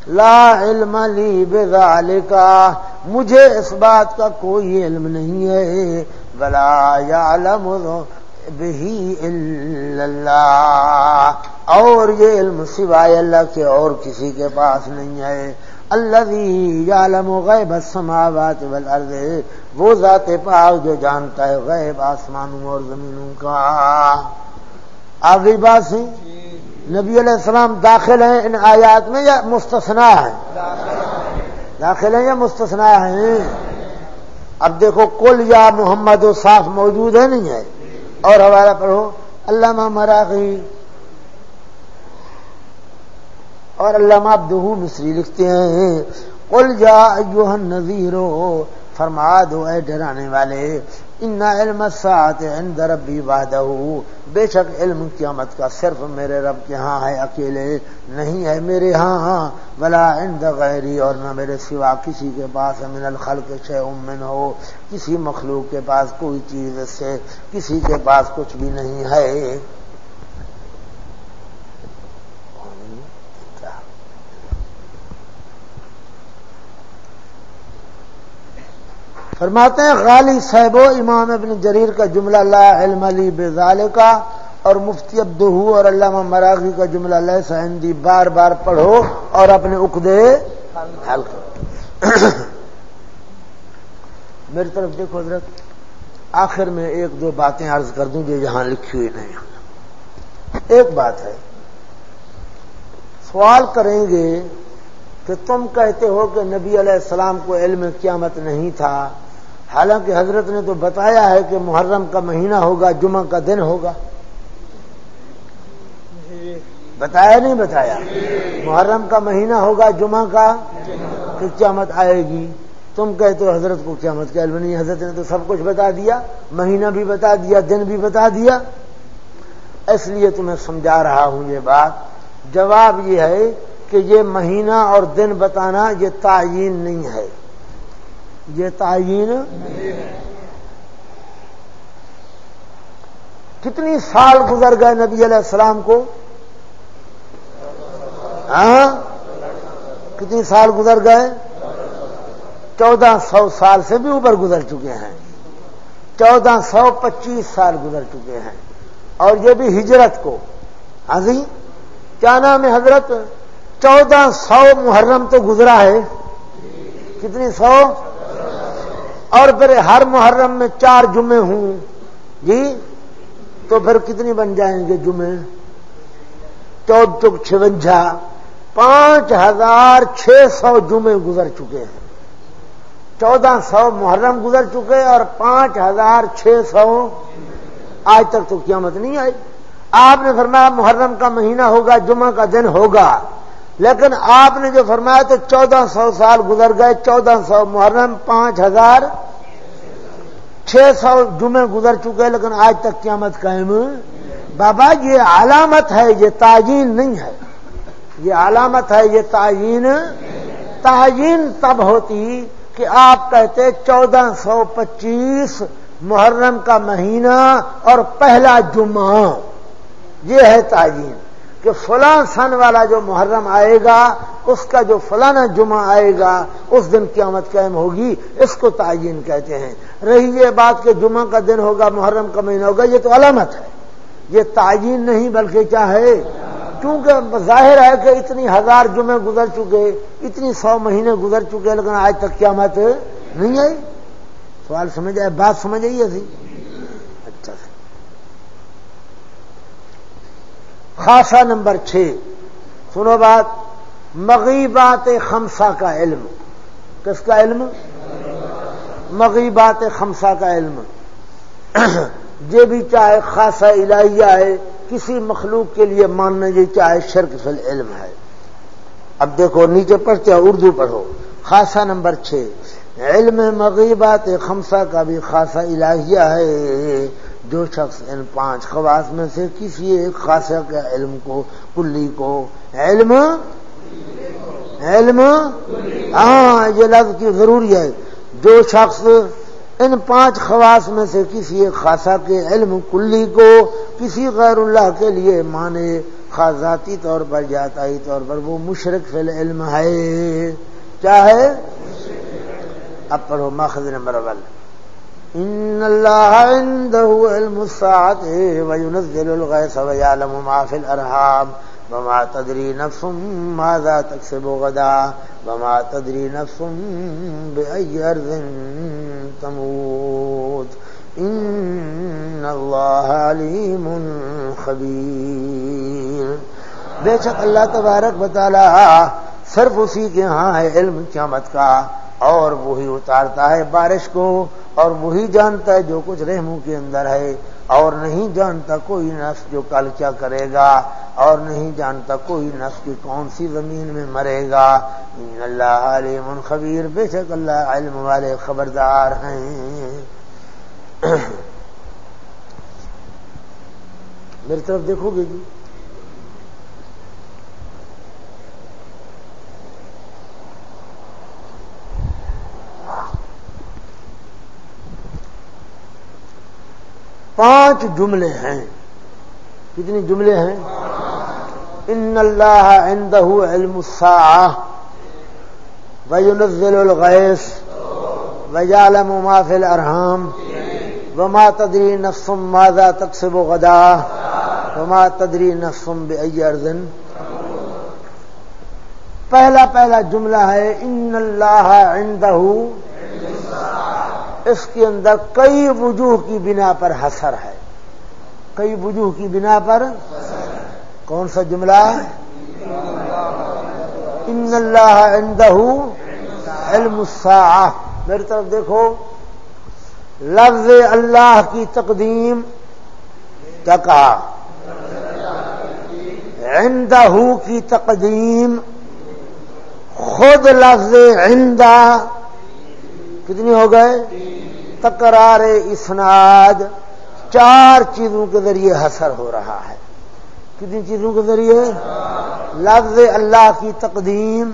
لا علم لی بال کا مجھے اس بات کا کوئی علم نہیں ہے بلا یا علم بہی اللہ اور یہ علم سوائے اللہ کے اور کسی کے پاس نہیں ہے. الذي يعلم غيب السماوات والارض. وہ ذات پاک جو جانتا ہے غیب آسمانوں اور زمینوں کا. آگے بات سی نبی علیہ السلام داخل ہیں ان آیات میں یا مستثنا ہے داخل ہیں یا مستثنا ہیں؟ اب دیکھو کل یا محمد و صاف موجود ہے نہیں ہے؟ اور ہمارا پڑھو، علامہ مراغی اور علامہ عبدہ مصری لکھتے ہیں، قل جا ایوہ النذیرو، فرما دو اے ڈرانے والے ان علم سات عند ربی وحدہ بے شک علم قیامت کا صرف میرے رب کے ہاں ہے، اکیلے نہیں ہے میرے ہاں ہاں بلا عند غیری اور نہ میرے سوا کسی کے پاس من الخلق شے امن ہو۔ کسی مخلوق کے پاس کوئی چیز سے، کسی کے پاس کچھ بھی نہیں ہے۔ فرماتے ہیں، غالی صاحب و امام ابن جریر کا جملہ، لا علم علی بزال کا اور مفتی ابدو اور علامہ مراغی کا جملہ لہ سہندی، بار بار پڑھو اور اپنے اقدے حل کرو۔ میری طرف دیکھو حضرت، آخر میں ایک دو باتیں عرض کر دوں جو یہاں لکھی ہوئی نہیں ایک بات ہے، سوال کریں گے کہ تم کہتے ہو کہ نبی علیہ السلام کو علم قیامت نہیں تھا حالانکہ حضرت نے تو بتایا ہے کہ محرم کا مہینہ ہوگا، جمعہ کا دن ہوگا۔ بتایا نہیں بتایا؟ محرم کا مہینہ ہوگا، جمعہ کا کہ قیامت آئے گی۔ تم کہتے ہو حضرت کو قیامت کا علم نہیں، حضرت نے تو سب کچھ بتا دیا، مہینہ بھی بتا دیا، دن بھی بتا دیا۔ اس لیے تمہیں سمجھا رہا ہوں یہ بات۔ جواب یہ ہے کہ یہ مہینہ اور دن بتانا یہ تعین نہیں ہے۔ یہ تعین کتنی سال گزر گئے نبی علیہ السلام کو؟ ہاں؟ کتنی سال گزر گئے؟ چودہ سو سال سے بھی اوپر گزر چکے ہیں۔ چودہ سو پچیس سال گزر چکے ہیں۔ اور یہ بھی ہجرت کو۔ ہاں جی؟ کیا نام ہے حضرت؟ چودہ سو محرم تو گزرا ہے۔ کتنی سو؟ اور پھر ہر محرم میں چار جمعے ہوں۔ جی؟ تو پھر کتنی بن جائیں گے جمعے؟ چود چک چونجا پانچ ہزار چھ سو جمعے گزر چکے ہیں۔ چودہ سو محرم گزر چکے اور پانچ ہزار چھ سو۔ آج تک تو قیامت نہیں آئی۔ آپ نے فرمایا محرم کا مہینہ ہوگا، جمعہ کا دن ہوگا۔ لیکن آپ نے جو فرمایا تو چودہ سو سال گزر گئے، چودہ سو محرم، پانچ ہزار چھ سو جمعے گزر چکے، لیکن آج تک قیامت قائم۔ بابا، یہ علامت ہے، یہ تعین نہیں ہے۔ یہ علامت ہے، یہ تعین تعین تب ہوتی کہ آپ کہتے چودہ سو پچیس محرم کا مہینہ اور پہلا جمعہ۔ یہ ہے تعین کہ فلاں سن والا جو محرم آئے گا، اس کا جو فلانا جمعہ آئے گا، اس دن قیامت قائم ہوگی، اس کو تعین کہتے ہیں۔ رہی یہ بات کہ جمعہ کا دن ہوگا، محرم کا مہینہ ہوگا، یہ تو علامت ہے۔ یہ تعین نہیں بلکہ کیا ہے؟ کیونکہ ظاہر ہے کہ اتنی ہزار جمعے گزر چکے، اتنی سو مہینے گزر چکے، لیکن آج تک کیا مت نہیں آئی۔ سوال سمجھ آئے، بات سمجھ آئی ایسی خاصا نمبر چھ۔ سنو بات، مغیبات خمسہ کا علم۔ کس کا علم؟ مغیبات خمسہ کا علم۔ یہ بھی چاہے خاصا الہیہ ہے، کسی مخلوق کے لیے ماننا یہ چاہے شرک فل علم ہے۔ اب دیکھو، نیچے پڑھتے ہو اردو پڑھو۔ خاصا نمبر چھ۔ علم مغیبات خمسہ کا بھی خاصا الہیہ ہے۔ جو شخص ان پانچ خواص میں سے کسی ایک خاصہ کے علم کو، کلی کو، علم علم ہاں یہ لفظ کی ضروری ہے۔ جو شخص ان پانچ خواص میں سے کسی ایک خاصہ کے علم، کلی کو کسی غیر اللہ کے لیے مانے ذاتی طور پر، جاتائی طور پر، وہ مشرق فی العلم ہے۔ چاہے؟ اب پڑھو ماخذ نمبر اول۔ ان اللہ عنده علم الساعة وينزل الغيث ويعلم ما في الارحام وما تدري نفس ماذا تكسب غدا وما تدري نفس بأي أرض تموت ان اللہ علیم خبیر بے شک اللہ تبارک بتالا صرف اسی کے ہاں ہے علم قیامت کا اور وہی اتارتا ہے بارش کو اور وہی جانتا ہے جو کچھ رحموں کے اندر ہے اور نہیں جانتا کوئی نس جو کل کیا کرے گا اور نہیں جانتا کوئی نس کی کون سی زمین میں مرے گا۔ اللہ علیم خبیر، بے شک اللہ علم والے خبردار ہیں۔ میری طرف دیکھو گے جی پانچ جملے ہیں۔ کتنی جملے ہیں؟ ان اللہ عندہ علم الساعة وينزل الغيث ويعلم ما في الارحام وما تدري نفس ماذا تكسب غدا وما تدری نفسم بے ارزن پہلا پہلا جملہ ہے ان اللہ عندہ اس کے اندر کئی وجوہ کی بنا پر حسر ہے۔ کئی وجوہ کی بنا پر کون سا جملہ ان اللہ عندہ علم الساعہ میری طرف دیکھو، لفظ اللہ کی تقدیم کیا کہا؟ عندہ کی تقدیم خود لفظ عندہ کتنی ہو گئے؟ تکرار اسناد۔ چار چیزوں کے ذریعے حسر ہو رہا ہے۔ کتنی چیزوں کے ذریعے؟ لفظ اللہ کی تقدیم،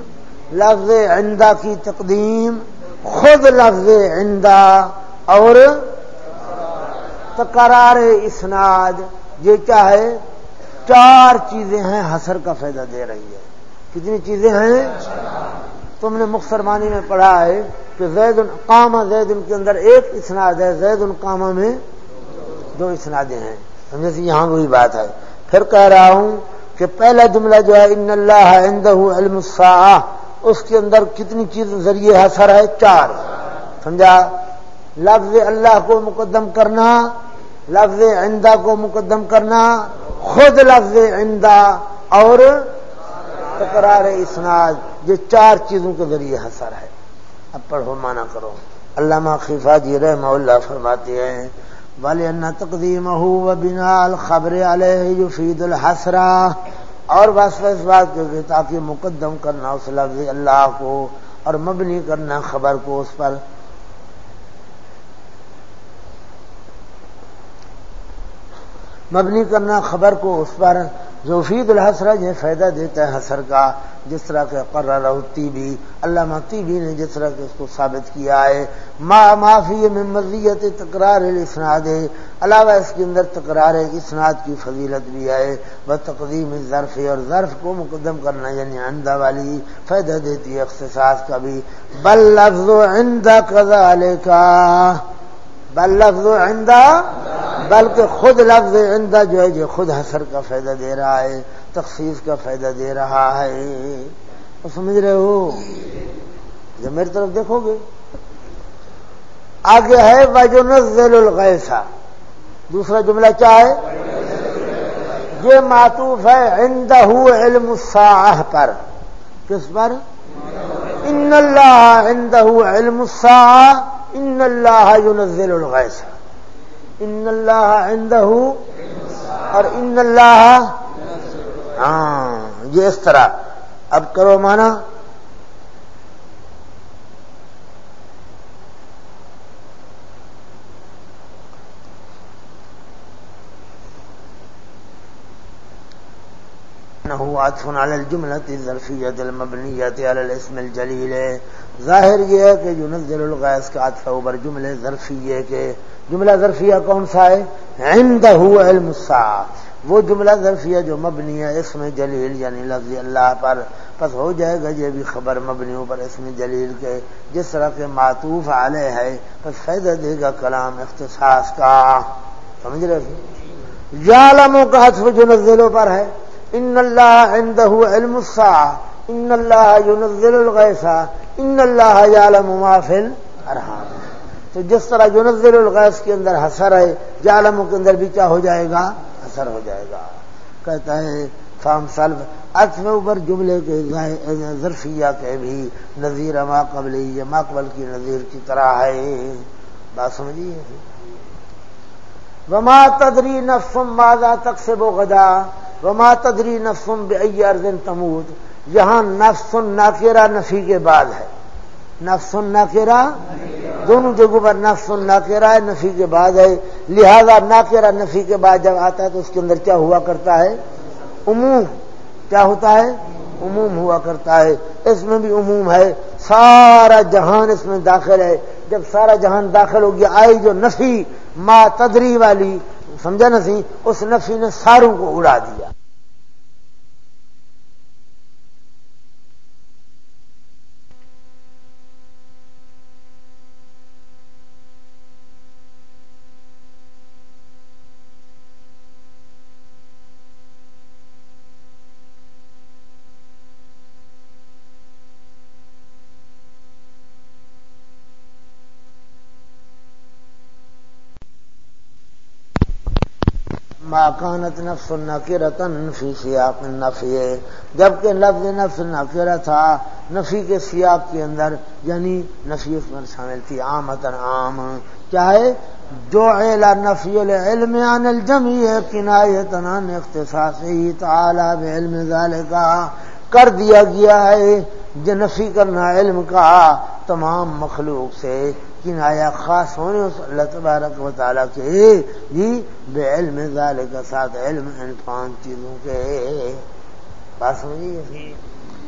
لفظ عندہ کی تقدیم، خود لفظ عندہ اور تکرار اسناد۔ یہ کیا ہے؟ چار چیزیں ہیں حسر کا فائدہ دے رہی ہے۔ کتنی چیزیں ہیں؟ تم نے مختصرمانی میں پڑھا ہے کہ زید القامہ، زید ان کے اندر ایک اسناد ہے، زید القامہ میں دو اسنادیں ہیں۔ سمجھے سے یہاں وہی بات ہے۔ پھر کہہ رہا ہوں کہ پہلا جملہ جو ہے، ان اللہ عندہ علم الساعہ، اس کے اندر کتنی چیز ذریعے حسر ہے چار۔ سمجھا؟ لفظ اللہ کو مقدم کرنا، لفظ عندہ کو مقدم کرنا، خود لفظ عندہ اور تکرار اسناد یہ چار چیزوں کے ذریعے حسر ہے۔ اب پڑھو مانا کرو۔ علامہ خیفا جی رحمہ اللہ فرماتے ہیں والی اللہ تقدیم ہو بنا الخبر علیہ یفید الحسرا اور بس اس بات کے تاکہ مقدم کرنا، اس لفظ اللہ کو اور مبنی کرنا خبر کو اس پر۔ مبنی کرنا خبر کو اس پر۔ جو فید الحسرہ یہ فائدہ دیتا ہے حسر کا، جس طرح کے قرر بھی علامہ بھی نے جس طرح کے اس کو ثابت کیا ہے۔ ما معافی میں مزیت تکرار الاسناد، علاوہ اس کے اندر تکرار اسناد کی فضیلت بھی ہے۔ وہ تقدیم ظرف اور ظرف کو مقدم کرنا یعنی اندہ والی فائدہ دیتی ہے اختصاص کا بھی۔ بل لفظ عندہ کا بل لفظ عندہ بلکہ خود لفظ عندہ جو ہے جو خود حسر کا فائدہ دے رہا ہے تخصیص کا فائدہ دے رہا ہے۔ تو سمجھ رہے ہو؟ جب میری طرف دیکھو گے۔ آگے ہے وجنزل الغیسا دوسرا جملہ کیا ہے؟ یہ معطوف ہے عندہ علم الساعہ پر۔ کس پر؟ ان اللہ عندہ علم الساعہ ان اللہ ينزل الغیسا ان اللہ عندہ اور ان اللہ ہاں یہ اس طرح۔ اب کرو مانا عطف على الجملة الظرفية المبنية على الاسم الجليل۔ ظاہر یہ ہے کہ ينزل الغیث کا عطف اوپر جملے ظرفیہ کے جملہ ظرفیہ کون سا ہے؟ عنده علم الساعة۔ وہ جملہ ظرفیہ جو مبنی ہے، اس میں جلیل یعنی لفظ اللہ پر پس ہو جائے گا، یہ بھی خبر مبنیوں پر اس میں جلیل کے جس طرح کے معطوف علیہ ہے، پس فائدہ دے گا کلام اختصاص کا۔ سمجھ رہے ظالموں کا حسف جو نزلوں پر ہے۔ ان اللہ عندہ علم الساعة۔ ان اللہ ينزل الغیثہ ان اللہ یعلم ما فی الارحام تو جس طرح یونزل الغیث کے اندر حسر ہے جالموں کے اندر بھی کیا ہو جائے گا؟ اثر ہو جائے گا۔ کہتا ہے، فام سلف ارتھ اوپر جملے کے ظرفیہ کے بھی نظیر ما قبلی، یہ ما قبل کی نظیر کی طرح ہے۔ بات سمجھیے؟ وما تدری نفسم ماضا تک سے غدا، وما تدری نفسم بے ارزن تمود یہاں نفس ناکیرا نفی کے بعد ہے۔ نفس ناکیرا دونوں جگہوں پر نفس ناکیرا ہے نفی کے بعد ہے۔ لہذا ناکیرا نفی کے بعد جب آتا ہے تو اس کے اندر کیا ہوا کرتا ہے؟ عموم۔ کیا ہوتا ہے؟ عموم ہوا کرتا ہے۔ اس میں بھی عموم ہے۔ سارا جہان اس میں داخل ہے۔ جب سارا جہان داخل ہو گیا، آئی جو نفی، ما تدری والی، سمجھا نا سی اس نفی نے ساروں کو اڑا دیا۔ ماکانت نفس نقرتن فی سیاق نفی جبکہ لفظ نفس نقرہ تھا، نفی کے سیاق کے اندر یعنی نفی اس میں شامل تھی عامتن عام۔ چاہے جو نفی العلم عن الجمی ہے کنایتن عن اختصاص ہی تعالی بعلم ذالکہ کر دیا گیا ہے، جو نفی کرنا علم کا تمام مخلوق سے کنایا خاص ہونے اس اللہ تبارک و تعالیٰ کے جی بے علم ظال کا ساتھ علم ان پانچ چیزوں کے بات سمجھیے؟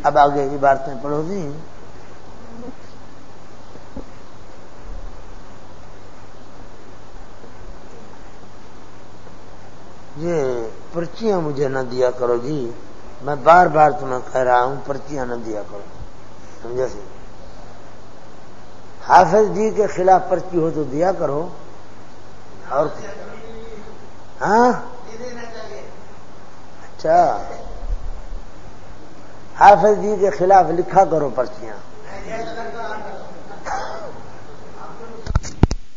اب آگے کی باتیں پڑھو گی۔ یہ پرچیاں مجھے نہ دیا کرو جی۔ میں بار بار تمہیں کہہ رہا ہوں، پرچیاں نہ دیا کرو۔ سمجھا سی حافظ جی کے خلاف پرچی ہو تو دیا کرو اور ہاں؟ اچھا۔ حافظ جی کے خلاف لکھا کرو پرچیاں۔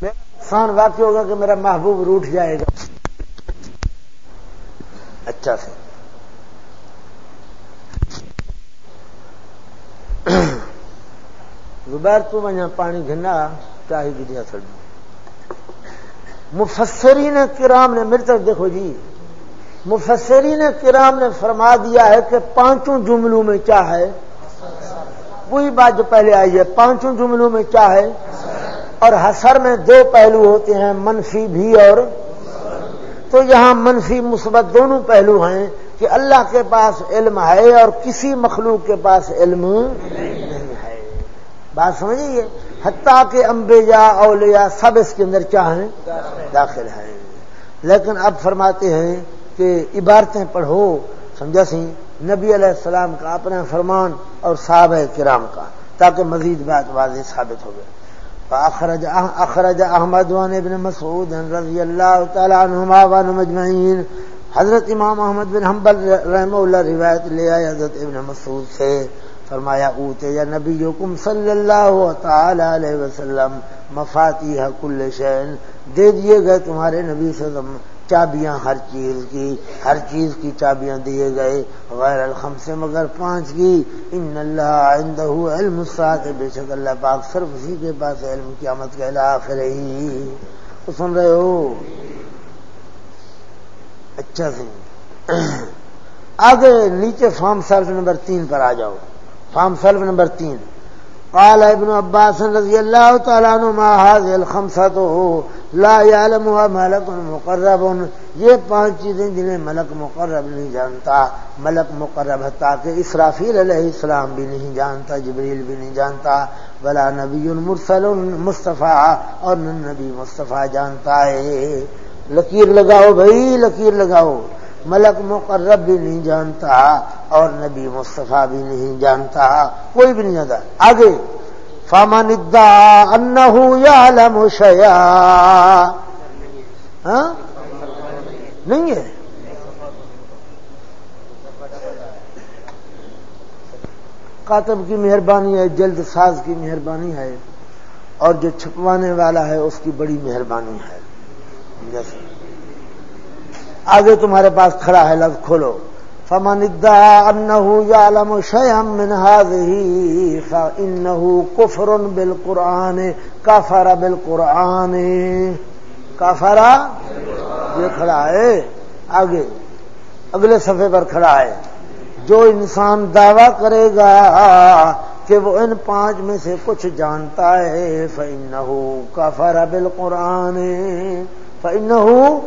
نقصان واقع ہوگا کہ میرا محبوب روٹ جائے گا۔ اچھا سے زبیر تو میں پانی گھنا چاہی گریا چڑ مفسرین کرام نے میری طرف دیکھو جی مفسرین کرام نے فرما دیا ہے کہ پانچوں جملوں میں کیا ہے؟ وہی بات جو پہلے آئی ہے، پانچوں جملوں میں کیا ہے؟ اور حسر میں دو پہلو ہوتے ہیں، منفی بھی اور۔ تو یہاں منفی، مثبت دونوں پہلو ہیں کہ اللہ کے پاس علم ہے اور کسی مخلوق کے پاس علم نہیں ہے۔ بات سمجھیے حتیٰ کہ انبیاء، اولیاء سب اس کے اندر کیا ہیں؟ داخل ہیں۔ لیکن اب فرماتے ہیں کہ عبارتیں پڑھو، سمجھا سی؟ نبی علیہ السلام کا اپنا فرمان اور صحابہ کرام کا، تاکہ مزید بات واضح ثابت ہو گئے۔ اخرج اخرج احمد وان ابن مسعود رضی اللہ تعالی عنہما وان مجمعین حضرت امام احمد بن حنبل رحمہ اللہ روایت لے آئے حضرت ابن مسعود سے۔ فرمایا اوتے یا نبی حکم صلی اللہ تعالی علیہ وسلم مفاتی کل شین دے دیے گئے تمہارے نبی صلی اللہ علیہ وسلم چابیاں ہر چیز کی، ہر چیز کی چابیاں دیے گئے، غیر الخم سے مگر پانچ کی۔ ان اللہ عندہ علم سات بے شک اللہ پاک صرف اسی کے پاس علم قیامت کے آخر ہی۔ تو سن رہے ہو؟ اچھا سی آگے نیچے فارم سیلف نمبر تین پر آ جاؤ۔ فارم سیلف نمبر تین۔ قال ابن عباس رضی اللہ تعالیٰ عنہ هذه الخمسة لا يعلمها ملک مقرب۔ یہ پانچ چیزیں جنہیں ملک مقرب نہیں جانتا۔ ملک مقرب ہے تاکہ اسرافیل علیہ السلام بھی نہیں جانتا، جبریل بھی نہیں جانتا۔ بلا نبی مرسل مصطفیٰ اور نبی مصطفیٰ جانتا ہے۔ لکیر لگاؤ بھائی، لکیر لگاؤ۔ ملک مقرب بھی نہیں جانتا اور نبی مصطفیٰ بھی نہیں جانتا، کوئی بھی نہیں جانتا۔ آگے فامن انہ شیا ہاں؟ نہیں ہے۔ کاتب کی مہربانی ہے، جلد ساز کی مہربانی ہے، اور جو چھپوانے والا ہے، اس کی بڑی مہربانی ہے۔ جیسے آگے تمہارے پاس کھڑا ہے، لفظ کھولو۔ فمن ادعى انه يعلم شيئا من هذه فانه كفر بالقران كفر بالقران كفر؟ یہ کھڑا ہے۔ آگے، اگلے صفحے پر کھڑا ہے۔ جو انسان دعویٰ کرے گا کہ وہ ان پانچ میں سے کچھ جانتا ہے، فَإِنَّهُ كَفَرَ بِالْقُرْآنِ۔ فَإِنَّهُ،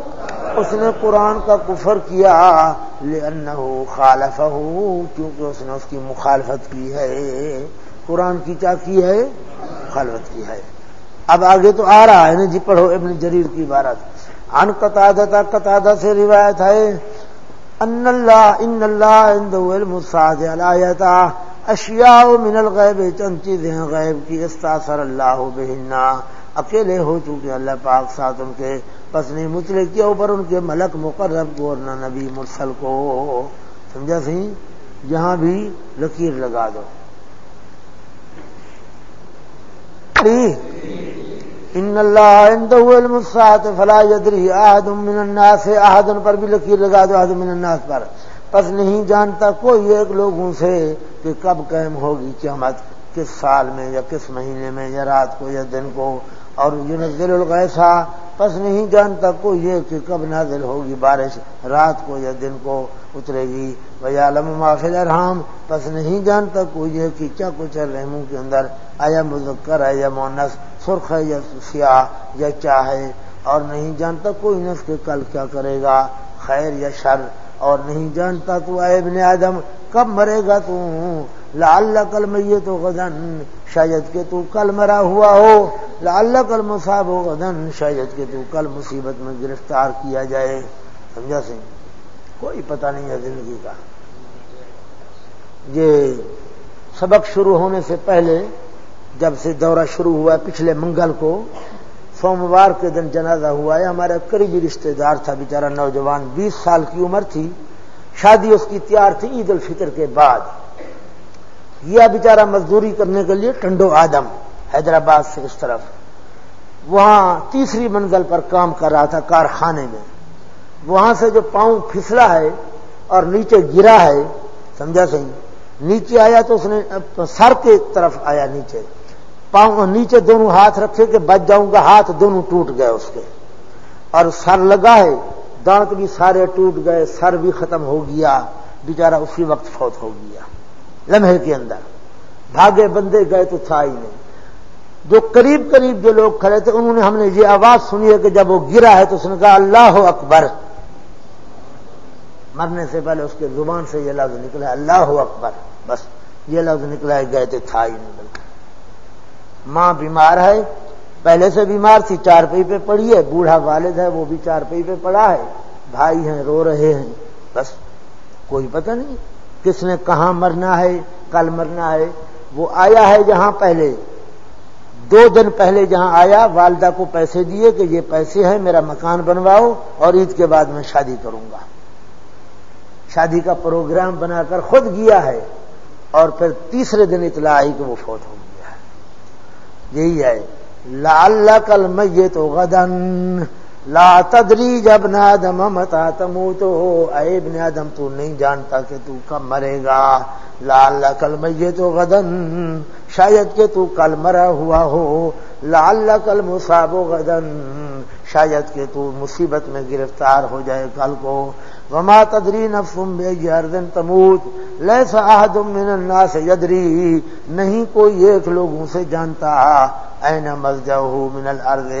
اس نے قرآن کا کفر کیا، لأنه خالفه، کیونکہ اس نے اس کی مخالفت کی ہے۔ قرآن کی کیا کی ہے؟ مخالفت کی ہے۔ اب آگے تو آ رہا ہے نا جی پڑھو ابن جریر کی عبارت۔ ان قطادہ قطادہ سے روایت ہے ان اللہ ان اللہ عنده علم الساعه الایتا اشیاء من الغیب چند چیزیں غیب کی، استاثر اللہ بہنہ اکیلے ہو چکے اللہ پاک ساتھ ان کے بس نہیں مچلے کیا اوپر ان کے ملک مقرب کو اور نہ نبی مرسل کو۔ سمجھا سی جہاں بھی لکیر لگا دو۔ ان اللہ المسات فلا یدری احد من الناس، احد پر بھی لکیر لگا دو، احد من الناس پر۔ پس نہیں جانتا کوئی ایک لوگوں سے کہ کب قائم ہوگی قیامت، کس سال میں یا کس مہینے میں یا رات کو یا دن کو۔ اور ینزل الغیسا پس نہیں جانتا کوئی یہ کہ کب نازل ہوگی بارش، رات کو یا دن کو اترے گی. بھیا معافل ارحام پس نہیں جانتا کوئی یہ کہ کیا کچھ رحموں کے اندر. آیا مذکر ہے یا مونس سرخ ہے یا سیاہ یا چاہے. اور نہیں جانتا کوئی نس کے کل کیا کرے گا. خیر یا شر. اور نہیں جانتا تو اے ابن آدم، کب مرے گا تو؟ لال کل میں تو غدن شاید کہ تو کل مرا ہوا ہو۔ لال کل مصاب ہو غدن شاید کہ تو کل مصیبت میں گرفتار کیا جائے۔ سمجھا سنگھ؟ کوئی پتہ نہیں ہے زندگی کا۔ یہ سبق شروع ہونے سے پہلے جب سے دورہ شروع ہوا پچھلے منگل کو سوموار کے دن جنازہ ہوا ہے۔ ہمارا قریبی رشتہ دار تھا، بیچارہ نوجوان بیس سال کی عمر تھی۔ شادی اس کی تیار تھی عید الفطر کے بعد۔ یہ بیچارہ مزدوری کرنے کے لیے ٹنڈو آدم حیدرآباد سے اس طرف۔ وہاں تیسری منزل پر کام کر رہا تھا کارخانے میں۔ وہاں سے جو پاؤں پھسلا ہے اور نیچے گرا ہے، سمجھا صحیح نیچے آیا تو اس نے، سر کے طرف آیا نیچے۔ پاؤں نیچے دونوں ہاتھ رکھے کہ بچ جاؤں گا، ہاتھ دونوں ٹوٹ گئے اس کے۔ اور سر لگا ہے، دانت بھی سارے ٹوٹ گئے، سر بھی ختم ہو گیا، بیچارہ اسی وقت فوت ہو گیا۔ لمحے کے اندر۔ بھاگے بندے گئے تو تھا ہی نہیں۔ جو قریب قریب جو لوگ کھڑے تھے، انہوں نے ہم نے یہ آواز سنی ہے کہ جب وہ گرا ہے تو اس نے کہا، اللہ اکبر۔ مرنے سے پہلے اس کے زبان سے یہ لفظ نکلا اللہ اکبر۔ بس، یہ لفظ نکلا ہے، گئے تھے تھا ہی نہیں۔ بلکہ ماں بیمار ہے، پہلے سے بیمار تھی چار پہ پڑی ہے، بوڑھا والد ہے، وہ بھی چار پہ پڑا ہے، بھائی ہیں، رو رہے ہیں، بس کوئی پتہ نہیں کس نے کہاں مرنا ہے، کل مرنا ہے، وہ آیا ہے جہاں پہلے، دو دن پہلے جہاں آیا، والدہ کو پیسے دیے کہ یہ پیسے ہیں، میرا مکان بنواؤ اور عید کے بعد میں شادی کروں گا۔ شادی کا پروگرام بنا کر خود گیا ہے اور پھر تیسرے دن اطلاع آئی کہ وہ فوت ہو گیا۔ ہے یہی ہے۔ لال کل میں تو غدن لا تدری جب نادم متا تمو تو اے ابن آدم، تو نہیں جانتا کہ تو کب مرے گا۔ لال کل میں تو غدن شاید کہ تو کل مرا ہوا ہو۔ لال کل مصاب غدن شاید کہ تو مصیبت میں گرفتار ہو جائے کل کو۔ وما تدری نفسم بے گردن تموت. لیسا احد من الناس یدری نہیں کوئی ایک لوگوں سے جانتا این ملجہو من الارض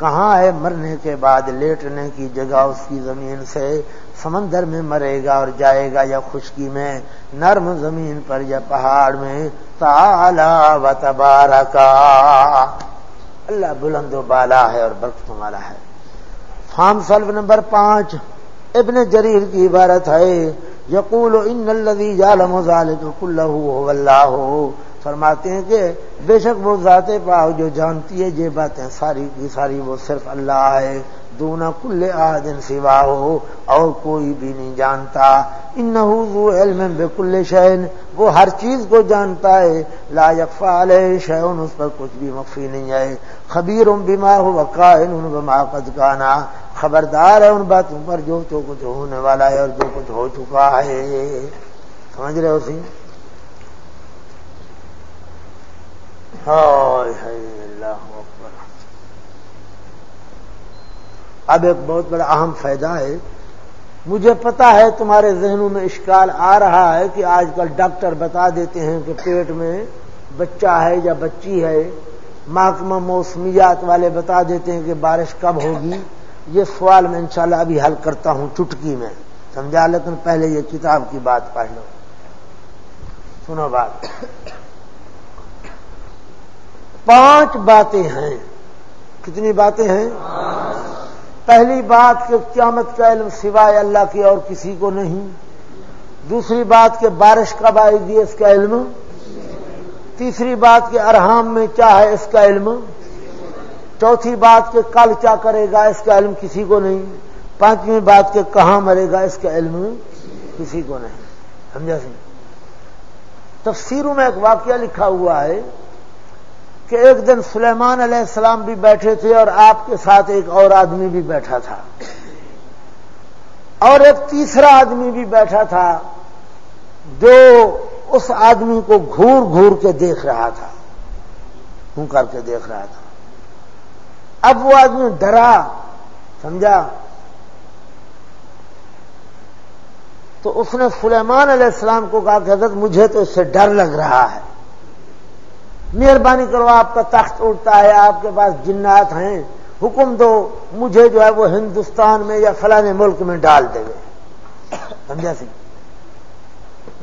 کہاں ہے مرنے کے بعد لیٹنے کی جگہ اس کی زمین سے؟ سمندر میں مرے گا اور جائے گا یا خشکی میں؟ نرم زمین پر یا پہاڑ میں؟ تالا و تبارکا اللہ بلند و بالا ہے اور برقت والا ہے۔ فام سلف نمبر پانچ. ابن جریر کی عبارت ہے، یقول ان الذي يعلم ذلك كله اللہ۔ فرماتے ہیں کہ بے شک وہ ذات پاؤ جو جانتی ہے، یہ باتیں ساری کی ساری وہ صرف اللہ ہے۔ دونا کل آدن سوا ہو اور کوئی بھی نہیں جانتا۔ ان علم بے کل شہن وہ ہر چیز کو جانتا ہے۔ لا یکفا علیہ شہن اس پر کچھ بھی مفی نہیں ہے۔ خبیر ام بیما ہو وقائن ان بما قد کانا خبردار ہے ان باتوں پر جو تو کچھ ہونے والا ہے اور جو کچھ ہو چکا ہے۔ سمجھ رہے ہو سی اللہ اب ایک بہت بڑا اہم فائدہ ہے۔ مجھے پتا ہے تمہارے ذہنوں میں اشکال آ رہا ہے کہ آج کل ڈاکٹر بتا دیتے ہیں کہ پیٹ میں بچہ ہے یا بچی ہے۔ محکمہ موسمیات والے بتا دیتے ہیں کہ بارش کب ہوگی۔ یہ سوال میں انشاءاللہ ابھی حل کرتا ہوں چٹکی میں۔ سمجھا؟ لیکن پہلے یہ کتاب کی بات پڑھ لو۔ سنو بات۔ پانچ باتیں ہیں۔ کتنی باتیں ہیں؟ پہلی بات کہ قیامت کا علم سوائے اللہ کی اور کسی کو نہیں، دوسری بات کہ بارش کب آئے گی اس کا علم، تیسری بات کہ ارحام میں کیا ہے اس کا علم، چوتھی بات کہ کل کیا کرے گا اس کا علم کسی کو نہیں، پانچویں بات کہ کہاں مرے گا اس کا علم کسی کو نہیں، سمجھا سی تفسیروں میں ایک واقعہ لکھا ہوا ہے کہ ایک دن سلیمان علیہ السلام بھی بیٹھے تھے اور آپ کے ساتھ ایک اور آدمی بھی بیٹھا تھا۔ اور ایک تیسرا آدمی بھی بیٹھا تھا جو اس آدمی کو گھور گھور کے دیکھ رہا تھا۔ ہوں کر کے دیکھ رہا تھا۔ اب وہ آدمی ڈرا، سمجھا؟ تو اس نے سلیمان علیہ السلام کو کہا کہ حضرت مجھے تو اس سے ڈر لگ رہا ہے۔ مہربانی کرو، آپ کا تخت اڑتا ہے، آپ کے پاس جنات ہیں۔ حکم دو، مجھے جو ہے وہ ہندوستان میں یا فلاں ملک میں ڈال دے گئے سمجھا سی؟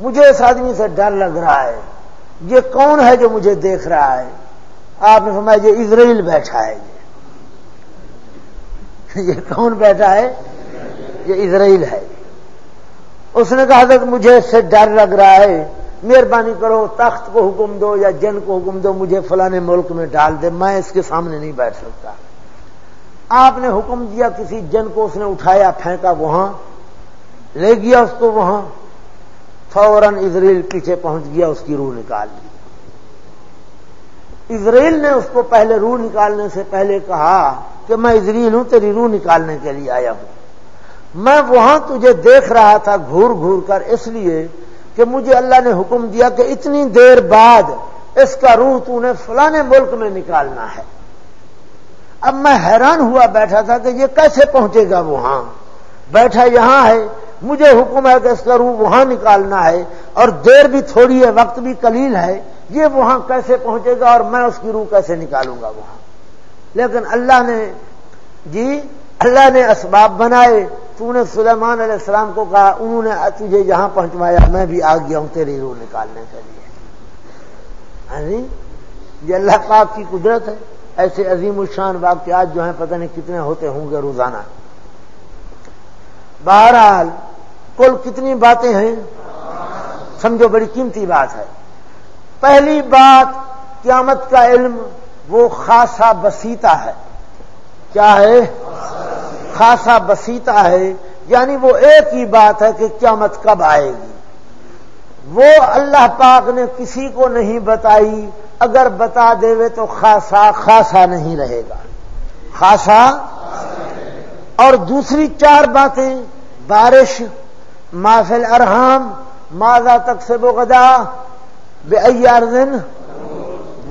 مجھے اس آدمی سے ڈر لگ رہا ہے۔ یہ کون ہے جو مجھے دیکھ رہا ہے؟ آپ نے فرمایا یہ اسرائیل بیٹھا ہے۔ یہ یہ کون بیٹھا ہے؟ یہ اسرائیل ہے۔ اس نے کہا تھا کہ مجھے اس سے ڈر لگ رہا ہے۔ مہربانی کرو، تخت کو حکم دو یا جن کو حکم دو، مجھے فلانے ملک میں ڈال دے، میں اس کے سامنے نہیں بیٹھ سکتا۔ آپ نے حکم دیا، کسی جن کو اس نے اٹھایا، پھینکا وہاں، لے گیا اس کو وہاں، فوراً اسرائیل پیچھے پہنچ گیا، اس کی روح نکال لی اسرائیل نے اس کو پہلے روح نکالنے سے پہلے کہا کہ میں اسرائیل ہوں، تیری روح نکالنے کے لیے آیا ہوں۔ میں وہاں تجھے دیکھ رہا تھا، گھور گھور کر، اس لیے کہ مجھے اللہ نے حکم دیا کہ اتنی دیر بعد اس کا روح تو نے فلانے ملک میں نکالنا ہے۔ اب میں حیران ہوا بیٹھا تھا کہ یہ کیسے پہنچے گا وہاں؟ بیٹھا یہاں ہے، مجھے حکم ہے کہ اس کا روح وہاں نکالنا ہے اور دیر بھی تھوڑی ہے، وقت بھی کلیل ہے، یہ وہاں کیسے پہنچے گا اور میں اس کی روح کیسے نکالوں گا وہاں؟ لیکن اللہ نے جی اللہ نے اسباب بنائے، تو نے سلیمان علیہ السلام کو کہا، انہوں نے تجھے جہاں پہنچوایا، میں بھی آ گیا ہوں، تیری روح نکالنے کے لیے۔ یہ اللہ پاک کی قدرت ہے۔ ایسے عظیم الشان واقعات جو ہیں، پتہ نہیں کتنے ہوتے ہوں گے روزانہ۔ بہرحال، کل کتنی باتیں ہیں؟ سمجھو، بڑی قیمتی بات ہے۔ پہلی بات، قیامت کا علم وہ خاصا بسیتا ہے۔ کیا ہے؟ خاصا بسیتا ہے یعنی وہ ایک ہی بات ہے کہ قیامت کب آئے گی۔ وہ اللہ پاک نے کسی کو نہیں بتائی، اگر بتا دے تو خاصا خاصا نہیں رہے گا۔ خاصا اور دوسری چار باتیں، بارش مافل ارحام ماضا تک سے بغدا بے دن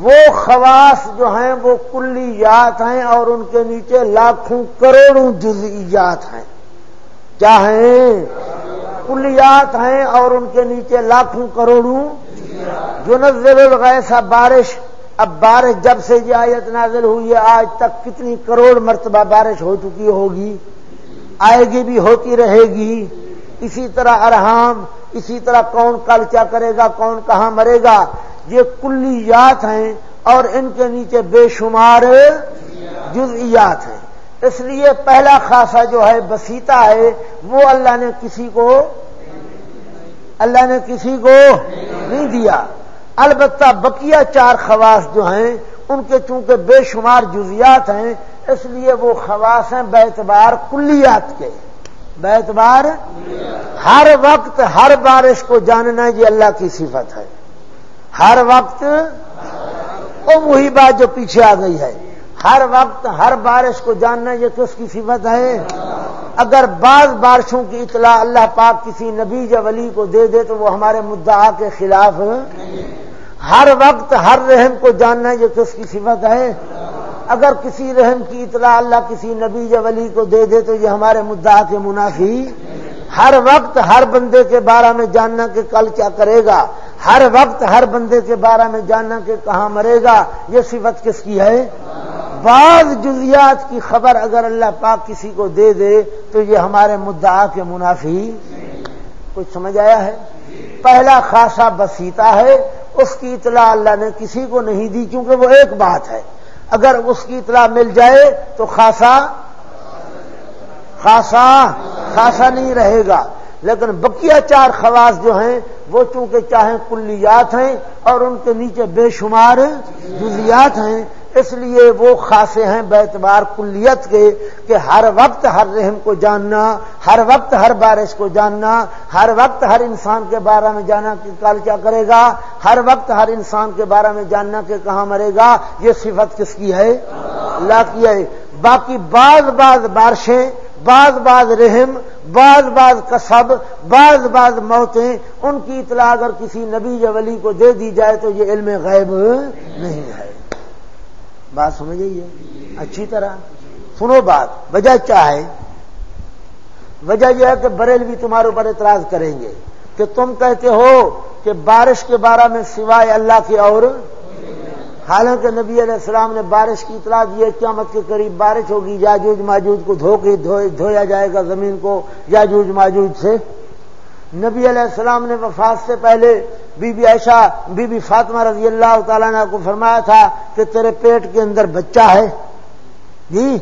وہ خواص جو ہیں وہ کلیات ہیں اور ان کے نیچے لاکھوں کروڑوں جزئیات ہیں۔ کیا ہیں کلیات ہیں اور ان کے نیچے لاکھوں کروڑوں جو نزل الغیسا بارش۔ اب بارش جب سے یہ آیت نازل ہوئی ہے، آج تک کتنی کروڑ مرتبہ بارش ہو چکی ہوگی، آئے گی بھی، ہوتی رہے گی۔ اسی طرح ارحام، اسی طرح کون کل کیا کرے گا، کون کہاں مرے گا۔ یہ کلیات ہیں اور ان کے نیچے بے شمار جزئیات ہیں۔ اس لیے پہلا خاصا جو ہے بسیتا ہے، وہ اللہ نے کسی کو، اللہ نے کسی کو نہیں دیا۔ البتہ بقیہ چار خواص جو ہیں، ان کے چونکہ بے شمار جزیات ہیں، اس لیے وہ خواص ہیں بیتبار کلیات کے۔ بیتبار ہر وقت، ہر بارش کو جاننا یہ اللہ کی صفت ہے۔ ہر وقت وہ وہی بات جو پیچھے آ گئی ہے۔ ہر وقت ہر بارش کو جاننا یہ کس کی صفت ہے۔ اگر بعض بارشوں کی اطلاع اللہ پاک کسی نبی یا ولی کو دے دے تو وہ ہمارے مدعا کے خلاف ہر وقت ہر رحم کو جاننا یہ کس کی صفت ہے۔ اگر کسی رحم کی اطلاع اللہ کسی نبی یا ولی کو دے دے تو یہ ہمارے مدعا کے منافی۔ ہر وقت ہر بندے کے بارے میں جاننا کہ کل کیا کرے گا۔ ہر وقت ہر بندے کے بارے میں جاننا کہ کہاں مرے گا، یہ صفت کس کی ہے؟ بعض جزیات کی خبر اگر اللہ پاک کسی کو دے دے تو یہ ہمارے مدعا کے منافی کچھ سمجھ آیا ہے؟ پہلا خاصا بسیتا ہے، اس کی اطلاع اللہ نے کسی کو نہیں دی کیونکہ وہ ایک بات ہے۔ اگر اس کی اطلاع مل جائے تو خاصا خاصا خاصا نہیں رہے گا۔ لیکن بقیہ چار خواص جو ہیں، وہ چونکہ چاہے کلیات ہیں اور ان کے نیچے بے شمار جزیات ہیں، اس لیے وہ خاصے ہیں بیتبار کلیت کے کہ ہر وقت ہر رحم کو جاننا، ہر وقت ہر بارش کو جاننا، ہر وقت ہر انسان کے بارے میں جانا کہ کل کیا کرے گا، ہر وقت ہر انسان کے بارے میں جاننا کہ کہاں مرے گا، یہ صفت کس کی ہے؟ اللہ کی ہے۔ باقی بعض بعض بارشیں بعض بعض رحم، بعض بعض کسب، بعض بعض موتیں، ان کی اطلاع اگر کسی نبی یا ولی کو دے دی جائے تو یہ علم غیب نہیں ہے۔ بات سمجھ ہے؟ اچھی طرح۔ سنو بات، وجہ کیا ہے؟ وجہ یہ ہے کہ بریل بھی تمہارے اوپر اعتراض کریں گے کہ تم کہتے ہو کہ بارش کے بارے میں سوائے اللہ کے اور حالانکہ نبی علیہ السلام نے بارش کی اطلاع دی ہے، قیامت کے قریب بارش ہوگی یاجوج ماجوج کو دھو کے دھویا جائے گا زمین کو یاجوج ماجوج سے۔ نبی علیہ السلام نے وفات سے پہلے بی بی عائشہ، بی بی فاطمہ رضی اللہ تعالیٰ نے کو فرمایا تھا کہ تیرے پیٹ کے اندر بچہ ہے۔ جی؟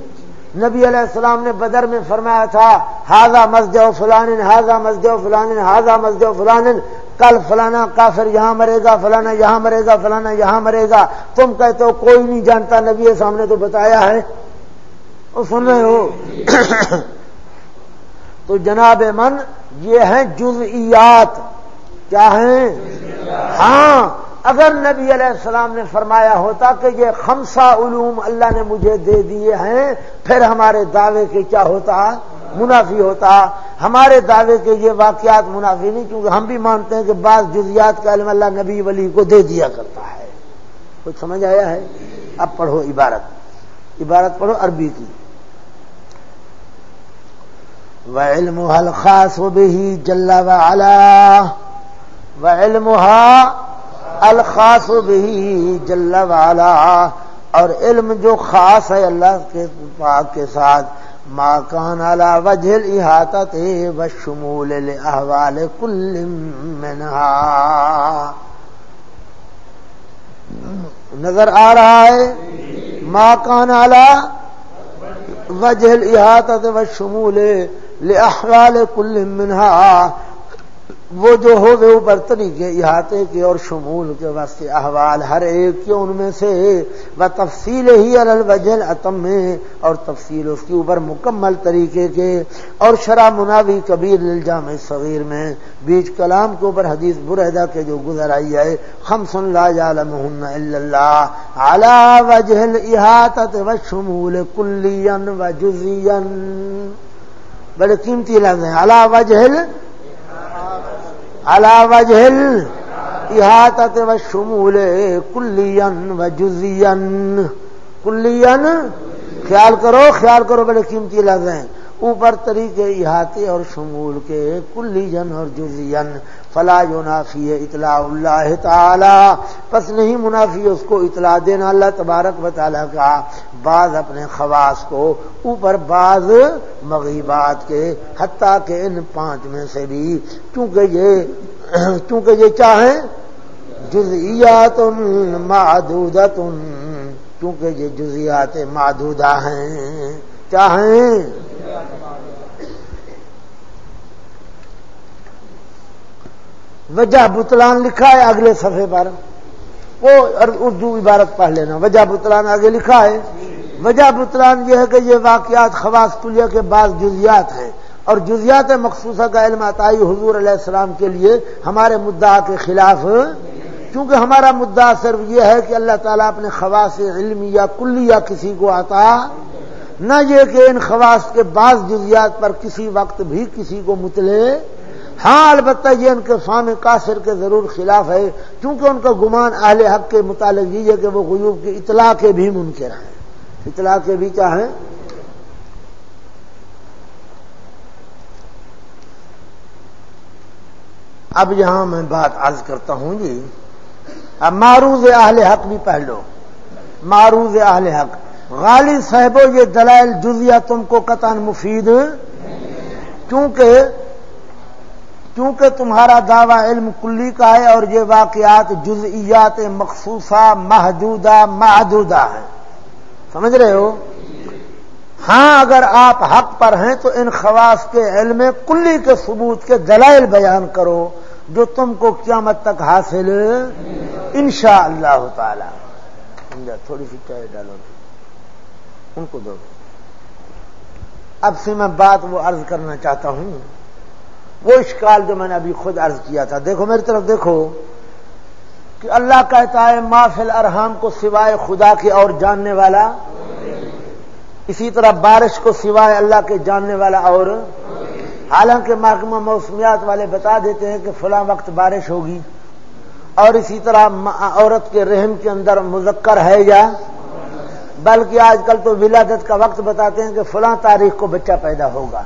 نبی علیہ السلام نے بدر میں فرمایا تھا ہاضا مسجد و فلان ہاضا مسجد و فلان ہاضا مسجد و فلان کل فلانا کافر یہاں مرے گا، فلانا یہاں مرے گا، فلانا یہاں مرے گا۔ تم کہتے ہو، کوئی نہیں جانتا، نبی سامنے تو بتایا ہے۔ وہ سن رہے ہو۔ تو جناب من، یہ ہیں جزئیات۔ کیا ہیں؟ ہاں اگر نبی علیہ السلام نے فرمایا ہوتا کہ یہ خمسہ علوم اللہ نے مجھے دے دیے ہیں، پھر ہمارے دعوے کے کیا ہوتا؟ منافی ہوتا۔ ہمارے دعوے کے یہ واقعات منافی نہیں، کیونکہ ہم بھی مانتے ہیں کہ بعض جزیات کا علم اللہ نبی ولی کو دے دیا کرتا ہے۔ کچھ سمجھ آیا ہے؟ اب پڑھو عبارت۔ عبارت پڑھو عربی کی۔ علم حل خاص و بھی جلا و علم الخاص بھی جل والا اور علم جو خاص ہے اللہ کے پاک کے ساتھ ماں کان الا وجل احاطہ و شمول احوال کل منہا۔ نظر آ رہا ہے ماں کان الا وجل احاطہ و شمول احوال کل منہا۔ وہ جو ہو گئے اوپر طریقے احاطے کے اور شمول کے واسطے احوال ہر ایک کے ان میں سے، وہ تفصیل ہی الوجل اتم میں اور تفصیل اس کے اوپر مکمل طریقے کے اور شرح مناوی کبیر الجام صغیر میں بیچ کلام کے اوپر حدیث برحدہ کے جو گزر آئی ہے ہم سن لا جالم اللہ اعلی وجل احاطت و شمول کلین و جزین۔ بڑے قیمتی لفظ ہیں اعلی وجل اللہ وجہل احاطت و شمول کلین و جزین کلین خیال کرو خیال کرو بڑے قیمتی لفظ ہیں۔ اوپر طریقے احاطے اور شمول کے کلی جن اور جزین فلا نافی اطلاع اللہ تعالی۔ پس نہیں منافی اس کو اطلاع دینا اللہ تبارک و تعالیٰ کا۔ بعض اپنے خواص کو اوپر بعض مغیبات کے، حتیٰ کہ ان پانچ میں سے بھی چونکہ یہ چونکہ یہ چاہیں جزیات معدودت چونکہ یہ جزیات معدودہ ہیں۔ چاہیں وجہ بتلان لکھا ہے اگلے صفحے پر۔ وہ اردو عبارت پڑھ لینا۔ وجہ بتلان آگے لکھا ہے، وجہ بتلان یہ ہے کہ یہ واقعات خواص کلیہ کے بعض جزیات ہیں۔ اور جزیات مخصوصہ کا علم عطائی حضور علیہ السلام کے لیے ہمارے مدعا کے خلاف۔ کیونکہ ہمارا مدعا صرف یہ ہے کہ اللہ تعالیٰ اپنے خواص علم یا کلی یا کسی کو آتا نہ یہ کہ ان خواص کے بعض جزیات پر کسی وقت بھی کسی کو متلے ہاں البتہ یہ ان کے فام قاصر کے ضرور خلاف ہے کیونکہ ان کا گمان اہل حق کے متعلق یہ ہے کہ وہ غیوب کی اطلاع کے بھی منکر ہیں۔ اطلاع کے بھی کیا ہیں؟ اب یہاں میں بات عرض کرتا ہوں جی اب معروض اہل حق بھی پڑھ لو۔ معروض اہل حق۔ غالب صاحب یہ دلائل جزیہ تم کو قطن مفید۔ کیونکہ کیونکہ تمہارا دعویٰ علم کلی کا ہے اور یہ واقعات جزئیات مخصوصہ محدودہ محدودہ ہے سمجھ رہے ہو؟ ہاں اگر آپ حق پر ہیں تو ان خواص کے علم کلی کے ثبوت کے دلائل بیان کرو جو تم کو قیامت تک حاصل انشاء اللہ تعالی تھوڑی سی چائے ڈالو۔ ان کو دو۔ اب سے میں بات وہ عرض کرنا چاہتا ہوں۔ وہ اشکال جو میں نے ابھی خود عرض کیا تھا۔ دیکھو میری طرف دیکھو کہ اللہ کہتا ہے مافل ارحام کو سوائے خدا کے اور جاننے والا اسی طرح بارش کو سوائے اللہ کے جاننے والا اور حالانکہ محکمہ موسمیات والے بتا دیتے ہیں کہ فلاں وقت بارش ہوگی اور اسی طرح عورت کے رحم کے اندر مذکر ہے یا؟ بلکہ آج کل تو ولادت کا وقت بتاتے ہیں کہ فلاں تاریخ کو بچہ پیدا ہوگا۔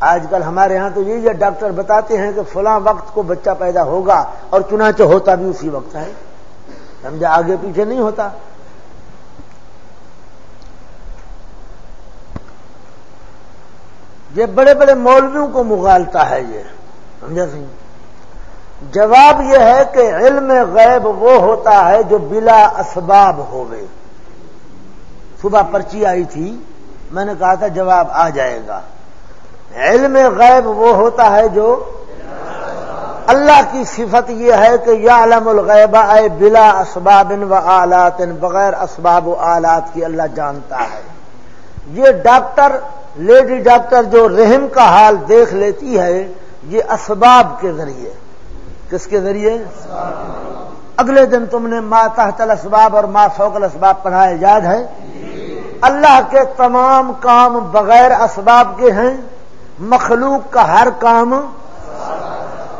آج کل ہمارے ہاں تو یہ ڈاکٹر بتاتے ہیں کہ فلاں وقت کو بچہ پیدا ہوگا اور چنانچہ ہوتا بھی اسی وقت ہے۔ سمجھا؟ آگے پیچھے نہیں ہوتا۔ یہ بڑے بڑے مولویوں کو مغالتا ہے یہ۔ سمجھا سی جواب یہ ہے کہ علم غیب وہ ہوتا ہے جو بلا اسباب ہوئے۔ صبح پرچی آئی تھی، میں نے کہا تھا جواب آ جائے گا۔ علم غیب وہ ہوتا ہے جو اللہ کی صفت یہ ہے کہ یا علم الغیب، اے بلا اسباب و آلات، بغیر اسباب و آلات کی اللہ جانتا ہے۔ یہ ڈاکٹر، لیڈی ڈاکٹر جو رحم کا حال دیکھ لیتی ہے، یہ اسباب کے ذریعے۔ کس کے ذریعے؟ اگلے دن تم نے ما تحت الاسباب اور ما فوق الاسباب پڑھائے یاد ہے؟ اللہ کے تمام کام بغیر اسباب کے ہیں۔ مخلوق کا ہر کام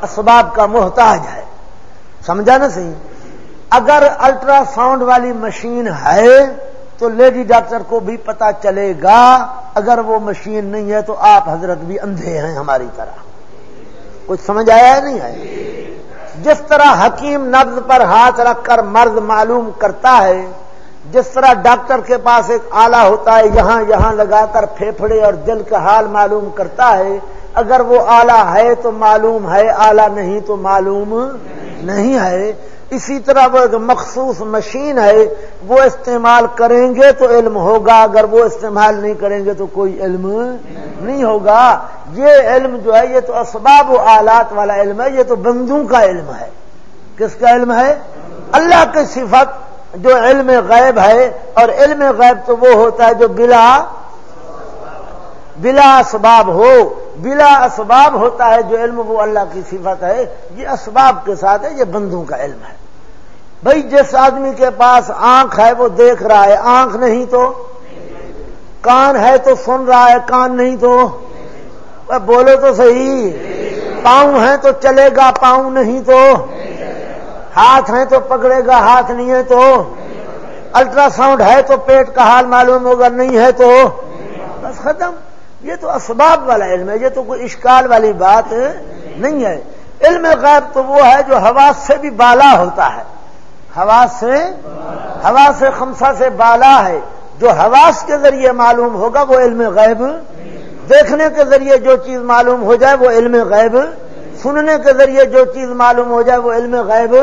اسباب کا محتاج ہے۔ سمجھا نا صحیح؟ اگر الٹرا ساؤنڈ والی مشین ہے تو لیڈی ڈاکٹر کو بھی پتا چلے گا۔ اگر وہ مشین نہیں ہے تو آپ حضرت بھی اندھے ہیں ہماری طرح۔ کچھ سمجھ آیا ہے نہیں ہے جس طرح حکیم نبز پر ہاتھ رکھ کر مرض معلوم کرتا ہے جس طرح ڈاکٹر کے پاس ایک آلہ ہوتا ہے، یہاں یہاں لگا کر پھیپھڑے اور دل کا حال معلوم کرتا ہے، اگر وہ آلہ ہے تو معلوم ہے، آلہ نہیں تو معلوم نہیں ہے۔ اسی طرح وہ ایک مخصوص مشین ہے، وہ استعمال کریں گے تو علم ہوگا، اگر وہ استعمال نہیں کریں گے تو کوئی علم نہیں ہوگا۔ یہ علم جو ہے، یہ تو اسباب و آلات والا علم ہے، یہ تو بندوں کا علم ہے۔ کس کا علم ہے؟ اللہ کی صفت جو علم غیب ہے اور علم غیب تو وہ ہوتا ہے جو بلا بلا اسباب ہو، بلا اسباب ہوتا ہے جو علم وہ اللہ کی صفت ہے، یہ اسباب کے ساتھ ہے، یہ بندوں کا علم ہے۔ بھائی، جس آدمی کے پاس آنکھ ہے، وہ دیکھ رہا ہے۔ آنکھ نہیں تو؟ کان ہے تو سن رہا ہے، کان نہیں تو؟ بولے تو صحیح۔ پاؤں ہے تو چلے گا، پاؤں نہیں تو؟ ہاتھ ہے تو پکڑے گا، ہاتھ نہیں ہے تو الٹرا ساؤنڈ ہے تو پیٹ کا حال معلوم ہوگا، نہیں ہے تو بس ختم۔ یہ تو اسباب والا علم ہے، یہ تو کوئی اشکال والی بات نہیں ہے۔ علم غیب تو وہ ہے جو ہوا سے بھی بالا ہوتا ہے۔ ہوا سے ہوا سے خمسہ سے بالا ہے۔ جو حواس کے ذریعے معلوم ہوگا وہ علم غیب، دیکھنے کے ذریعے جو چیز معلوم ہو جائے وہ علم غیب سننے کے ذریعے جو چیز معلوم ہو جائے وہ علم غیب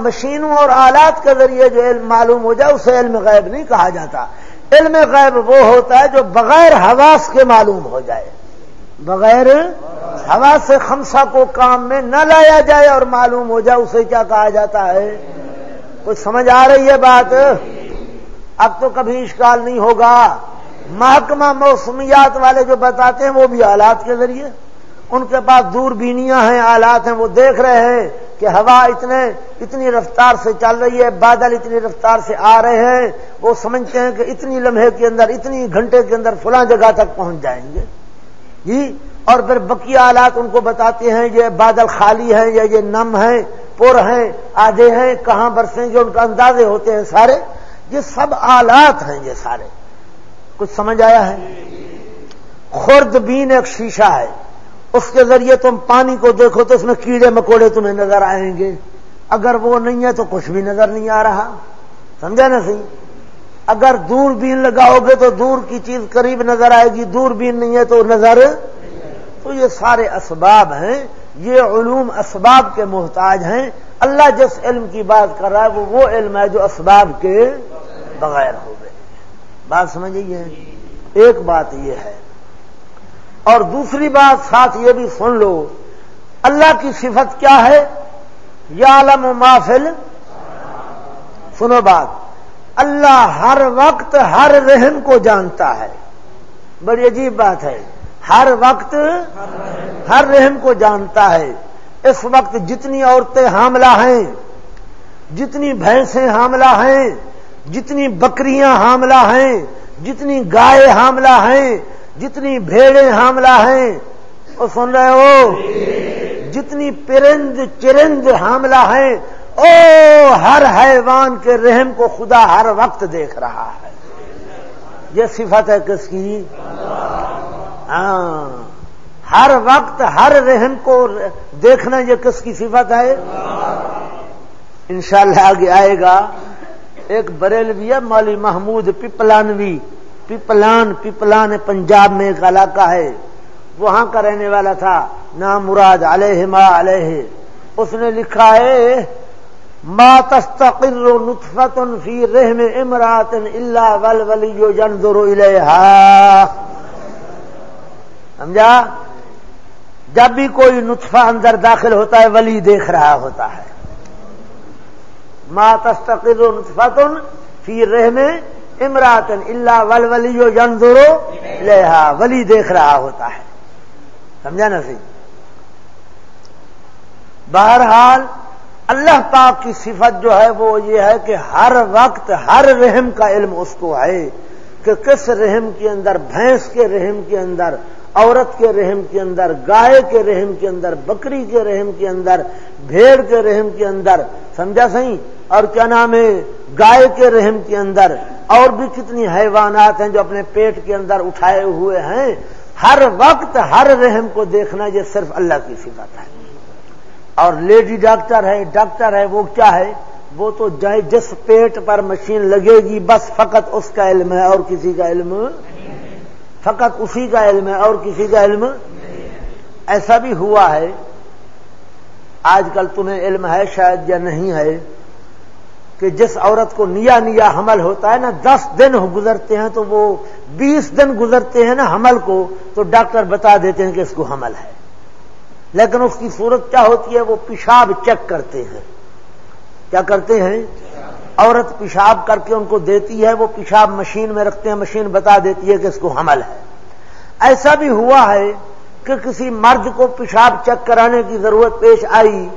مشینوں اور آلات کے ذریعے جو علم معلوم ہو جائے، اسے علم غیب نہیں کہا جاتا۔ علم غیب وہ ہوتا ہے جو بغیر حواس کے معلوم ہو جائے۔ بغیر ہوا سے خمسہ کو کام میں نہ لایا جائے اور معلوم ہو جائے اسے کیا کہا جاتا ہے؟ کچھ سمجھ آ رہی ہے بات؟ اب تو کبھی اشکال نہیں ہوگا۔ محکمہ موسمیات والے جو بتاتے ہیں وہ بھی آلات کے ذریعے۔ ان کے پاس دور بینیاں ہیں، آلات ہیں، وہ دیکھ رہے ہیں کہ ہوا اتنے، اتنی رفتار سے چل رہی ہے، بادل اتنی رفتار سے آ رہے ہیں، وہ سمجھتے ہیں کہ اتنی لمحے کے اندر، اتنی گھنٹے کے اندر فلاں جگہ تک پہنچ جائیں گے۔ جی اور پھر بکی آلات ان کو بتاتے ہیں، یہ بادل خالی ہیں یا یہ نم ہیں، پور ہیں، آدھے ہیں، کہاں برسیں گے، ان کا اندازے ہوتے ہیں سارے۔ یہ سب آلات ہیں یہ سارے۔ کچھ سمجھ آیا ہے؟ خرد بین ایک شیشہ ہے۔ اس کے ذریعے تم پانی کو دیکھو تو اس میں کیڑے مکوڑے تمہیں نظر آئیں گے۔ اگر وہ نہیں ہے تو کچھ بھی نظر نہیں آ رہا۔ سمجھا نا سی اگر دور بین لگاؤ گے تو دور کی چیز قریب نظر آئے گی، دور بین نہیں ہے تو نظر۔ تو یہ سارے اسباب ہیں۔ یہ علوم اسباب کے محتاج ہیں۔ اللہ جس علم کی بات کر رہا ہے، وہ وہ علم ہے جو اسباب کے بغیر ہو گئے۔ بات سمجھیے ایک بات یہ ہے اور دوسری بات ساتھ یہ بھی سن لو، اللہ کی صفت کیا ہے؟ یا علم و محفل سنو بات، اللہ ہر وقت ہر رحم کو جانتا ہے۔ بڑی عجیب بات ہے، ہر وقت ہر رحم کو جانتا ہے۔ اس وقت جتنی عورتیں حاملہ ہیں، جتنی بھینسیں حاملہ ہیں، جتنی بکریاں حاملہ ہیں، جتنی گائے حاملہ ہیں جتنی بھیڑیں حاملہ ہیں، وہ سن رہے ہو؟ جتنی پرند چرند حاملہ ہیں، او ہر حیوان کے رحم کو خدا ہر وقت دیکھ رہا ہے۔ یہ صفت ہے کس کی؟ ہاں ہر وقت ہر رحم کو دیکھنا یہ کس کی صفت ہے؟ انشاءاللہ آگے آئے گا، ایک بریلوی ہے مولی محمود پپلانوی۔ پپلان پپلان پنجاب میں ایک علاقہ ہے۔ وہاں کا رہنے والا تھا، نام مراد علیہ ما علیہ۔ اس نے لکھا ہے، ما تستقر نطفت فی رحم امرات الا والولی ينظر الیہا. سمجھا؟ جب بھی کوئی نطفہ اندر داخل ہوتا ہے، ولی دیکھ رہا ہوتا ہے۔ ما تستقر نطفت فی رحم امراطن اللہ ول ولی جنزورو لہا ولی دیکھ رہا ہوتا ہے۔ سمجھا نا سی بہرحال اللہ پاک کی صفت جو ہے وہ یہ ہے کہ ہر وقت ہر رحم کا علم اس کو ہے۔ کہ کس رحم کے اندر بھینس کے رحم کے اندر، عورت کے رحم کے اندر، گائے کے رحم کے اندر، بکری کے رحم کے اندر، بھیڑ کے رحم کے اندر، سمجھا صحیح اور کیا نام ہے؟ گائے کے رحم کے اندر۔ اور بھی کتنی حیوانات ہیں جو اپنے پیٹ کے اندر اٹھائے ہوئے ہیں۔ ہر وقت ہر رحم کو دیکھنا یہ صرف اللہ کی صفت ہے۔ اور لیڈی ڈاکٹر ہے ڈاکٹر ہے، وہ کیا ہے؟ وہ تو جائے جس پیٹ پر مشین لگے گی، بس فقط اس کا علم ہے، اور کسی کا علم فقط اسی کا علم ہے، اور کسی کا علم ایسا بھی ہوا ہے۔ آج کل تمہیں علم ہے شاید یا نہیں ہے، کہ جس عورت کو نیا نیا حمل ہوتا ہے نا، دس دن گزرتے ہیں تو وہ بیس دن گزرتے ہیں نا حمل کو، تو ڈاکٹر بتا دیتے ہیں کہ اس کو حمل ہے۔ لیکن اس کی صورت کیا ہوتی ہے؟ وہ پیشاب چیک کرتے ہیں۔ کیا کرتے ہیں؟ عورت پیشاب کر کے ان کو دیتی ہے، وہ پیشاب مشین میں رکھتے ہیں، مشین بتا دیتی ہے کہ اس کو حمل ہے۔ ایسا بھی ہوا ہے کہ کسی مرد کو پیشاب چیک کرانے کی ضرورت پیش آئی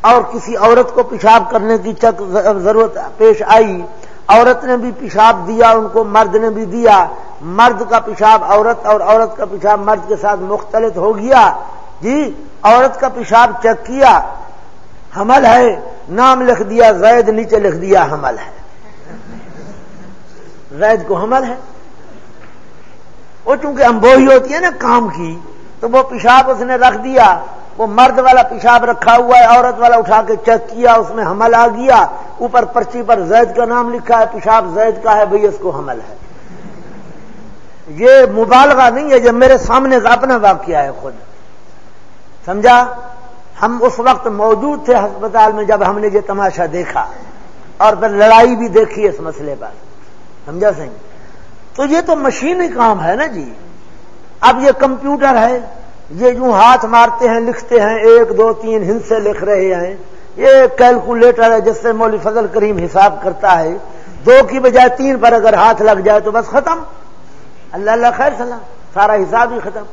اور کسی عورت کو پیشاب کرنے کی چک ضرورت پیش آئی۔ عورت نے بھی پیشاب دیا، ان کو مرد نے بھی دیا۔ مرد کا پیشاب عورت اور عورت کا پیشاب مرد کے ساتھ مختلف ہو گیا۔ جی عورت کا پیشاب چیک کیا۔ حمل ہے، نام لکھ دیا، زید نیچے لکھ دیا، حمل ہے۔ زید کو حمل ہے۔ وہ چونکہ امبوہی ہوتی ہے نا کام کی، تو وہ پیشاب اس نے رکھ دیا۔ وہ مرد والا پیشاب رکھا ہوا ہے، عورت والا اٹھا کے چیک کیا، اس میں حمل آ گیا۔ اوپر پرچی پر زید کا نام لکھا ہے، پیشاب زید کا ہے، بھئی اس کو حمل ہے۔ یہ مبالغہ نہیں ہے جب میرے سامنے اپنا واقعہ ہے خود۔ سمجھا؟ ہم اس وقت موجود تھے ہسپتال میں جب ہم نے یہ تماشا دیکھا اور پھر لڑائی بھی دیکھی اس مسئلے پر۔ سمجھا سنگھ؟ تو یہ تو مشینی کام ہے نا جی۔ اب یہ کمپیوٹر ہے، یہ یوں ہاتھ مارتے ہیں، لکھتے ہیں، ایک، دو، تین ہند سے لکھ رہے ہیں۔ یہ کیلکولیٹر ہے جس سے مول فضل کریم حساب کرتا ہے۔ دو کی بجائے تین پر اگر ہاتھ لگ جائے تو بس ختم۔ اللہ اللہ خیر، سلام۔ سارا حساب ہی ختم۔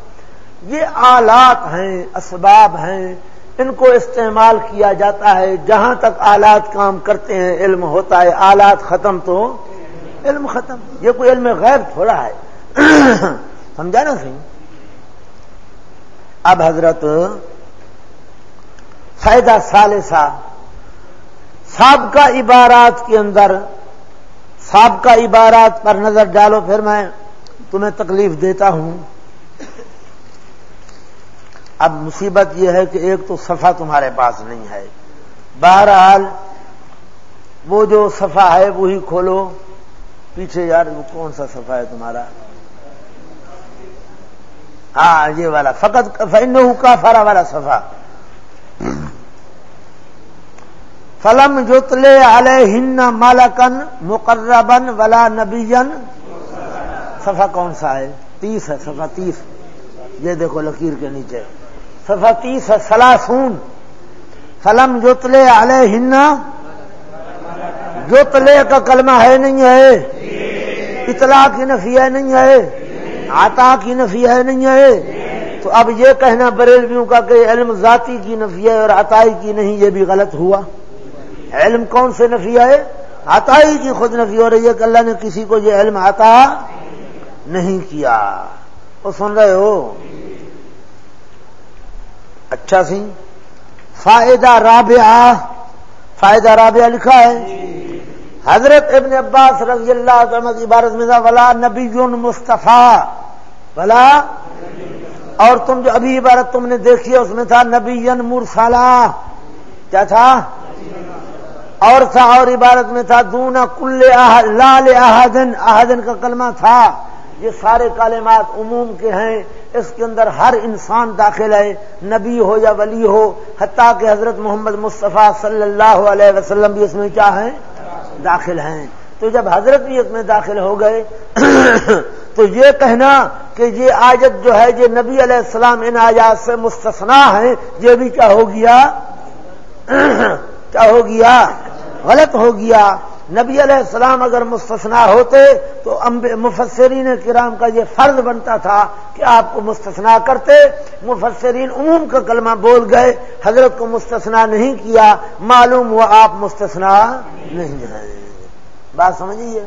یہ آلات ہیں، اسباب ہیں۔ ان کو استعمال کیا جاتا ہے جہاں تک آلات کام کرتے ہیں، علم ہوتا ہے، آلات ختم تو علم ختم۔ یہ کوئی علم غیر تھوڑا ہے۔ سمجھا نا سی اب حضرت فائدہ سال سابقہ عبارات کے اندر، سابقہ عبارات پر نظر ڈالو، پھر میں تمہیں تکلیف دیتا ہوں۔ اب مصیبت یہ ہے کہ ایک تو صفحہ تمہارے پاس نہیں ہے۔ بہرحال وہ جو صفحہ ہے وہی کھولو۔ پیچھے یار وہ کون سا صفحہ ہے تمہارا؟ ہاں یہ والا۔ فقط فن کا فرا والا صفحہ۔ فلم جوتلے علیہ ہن مالکن مقربن ولا نبیجن صفحہ کون سا ہے؟ تیس ہے، صفحہ تیس۔ یہ دیکھو لکیر کے نیچے۔ تیس سلاسون فلم جوتلے علیہ جو تلے کا کلمہ ہے نہیں ہے اطلاع کی نفی ہے نہیں ہے آتا کی نفی ہے نہیں ہے تو اب یہ کہنا بریلویوں کا کہ علم ذاتی کی نفی ہے اور عطائی کی نہیں، یہ بھی غلط ہوا۔ علم کون سے نفی ہے؟ عطائی کی خود نفی ہو رہی ہے کہ اللہ نے کسی کو یہ علم عطا نہیں کیا۔ وہ سن رہے ہو؟ اچھا سی۔ فائدہ رابعہ فائدہ رابعہ لکھا ہے۔ حضرت ابن عباس رضی اللہ عنہ کی عبارت میں تھا، ولا نبی مصطفیٰ بلا اور تم جو ابھی عبارت تم نے دیکھی ہے، اس میں تھا نبی مرسالہ کیا تھا؟ اور تھا، اور عبارت میں تھا دونا کل لال احدن احدن کا کلمہ تھا۔ یہ سارے کالمات عموم کے ہیں، اس کے اندر ہر انسان داخل ہے، نبی ہو یا ولی ہو، حتیٰ کہ حضرت محمد مصطفیٰ صلی اللہ علیہ وسلم بھی اس میں کیا ہیں؟ داخل ہیں۔ تو جب حضرت بھی اس میں داخل ہو گئے، تو یہ کہنا کہ یہ آجت جو ہے، یہ نبی علیہ السلام ان آیات سے مستثنا ہے یہ بھی کیا ہو گیا؟ کیا ہو گیا؟ غلط ہو گیا۔ نبی علیہ السلام اگر مستثنا ہوتے تو مفسرین کرام کا یہ فرض بنتا تھا کہ آپ کو مستثنا کرتے۔ مفسرین عموم کا کلمہ بول گئے، حضرت کو مستثنا نہیں کیا، معلوم ہوا آپ مستثنا نہیں ہے بات سمجھیے؟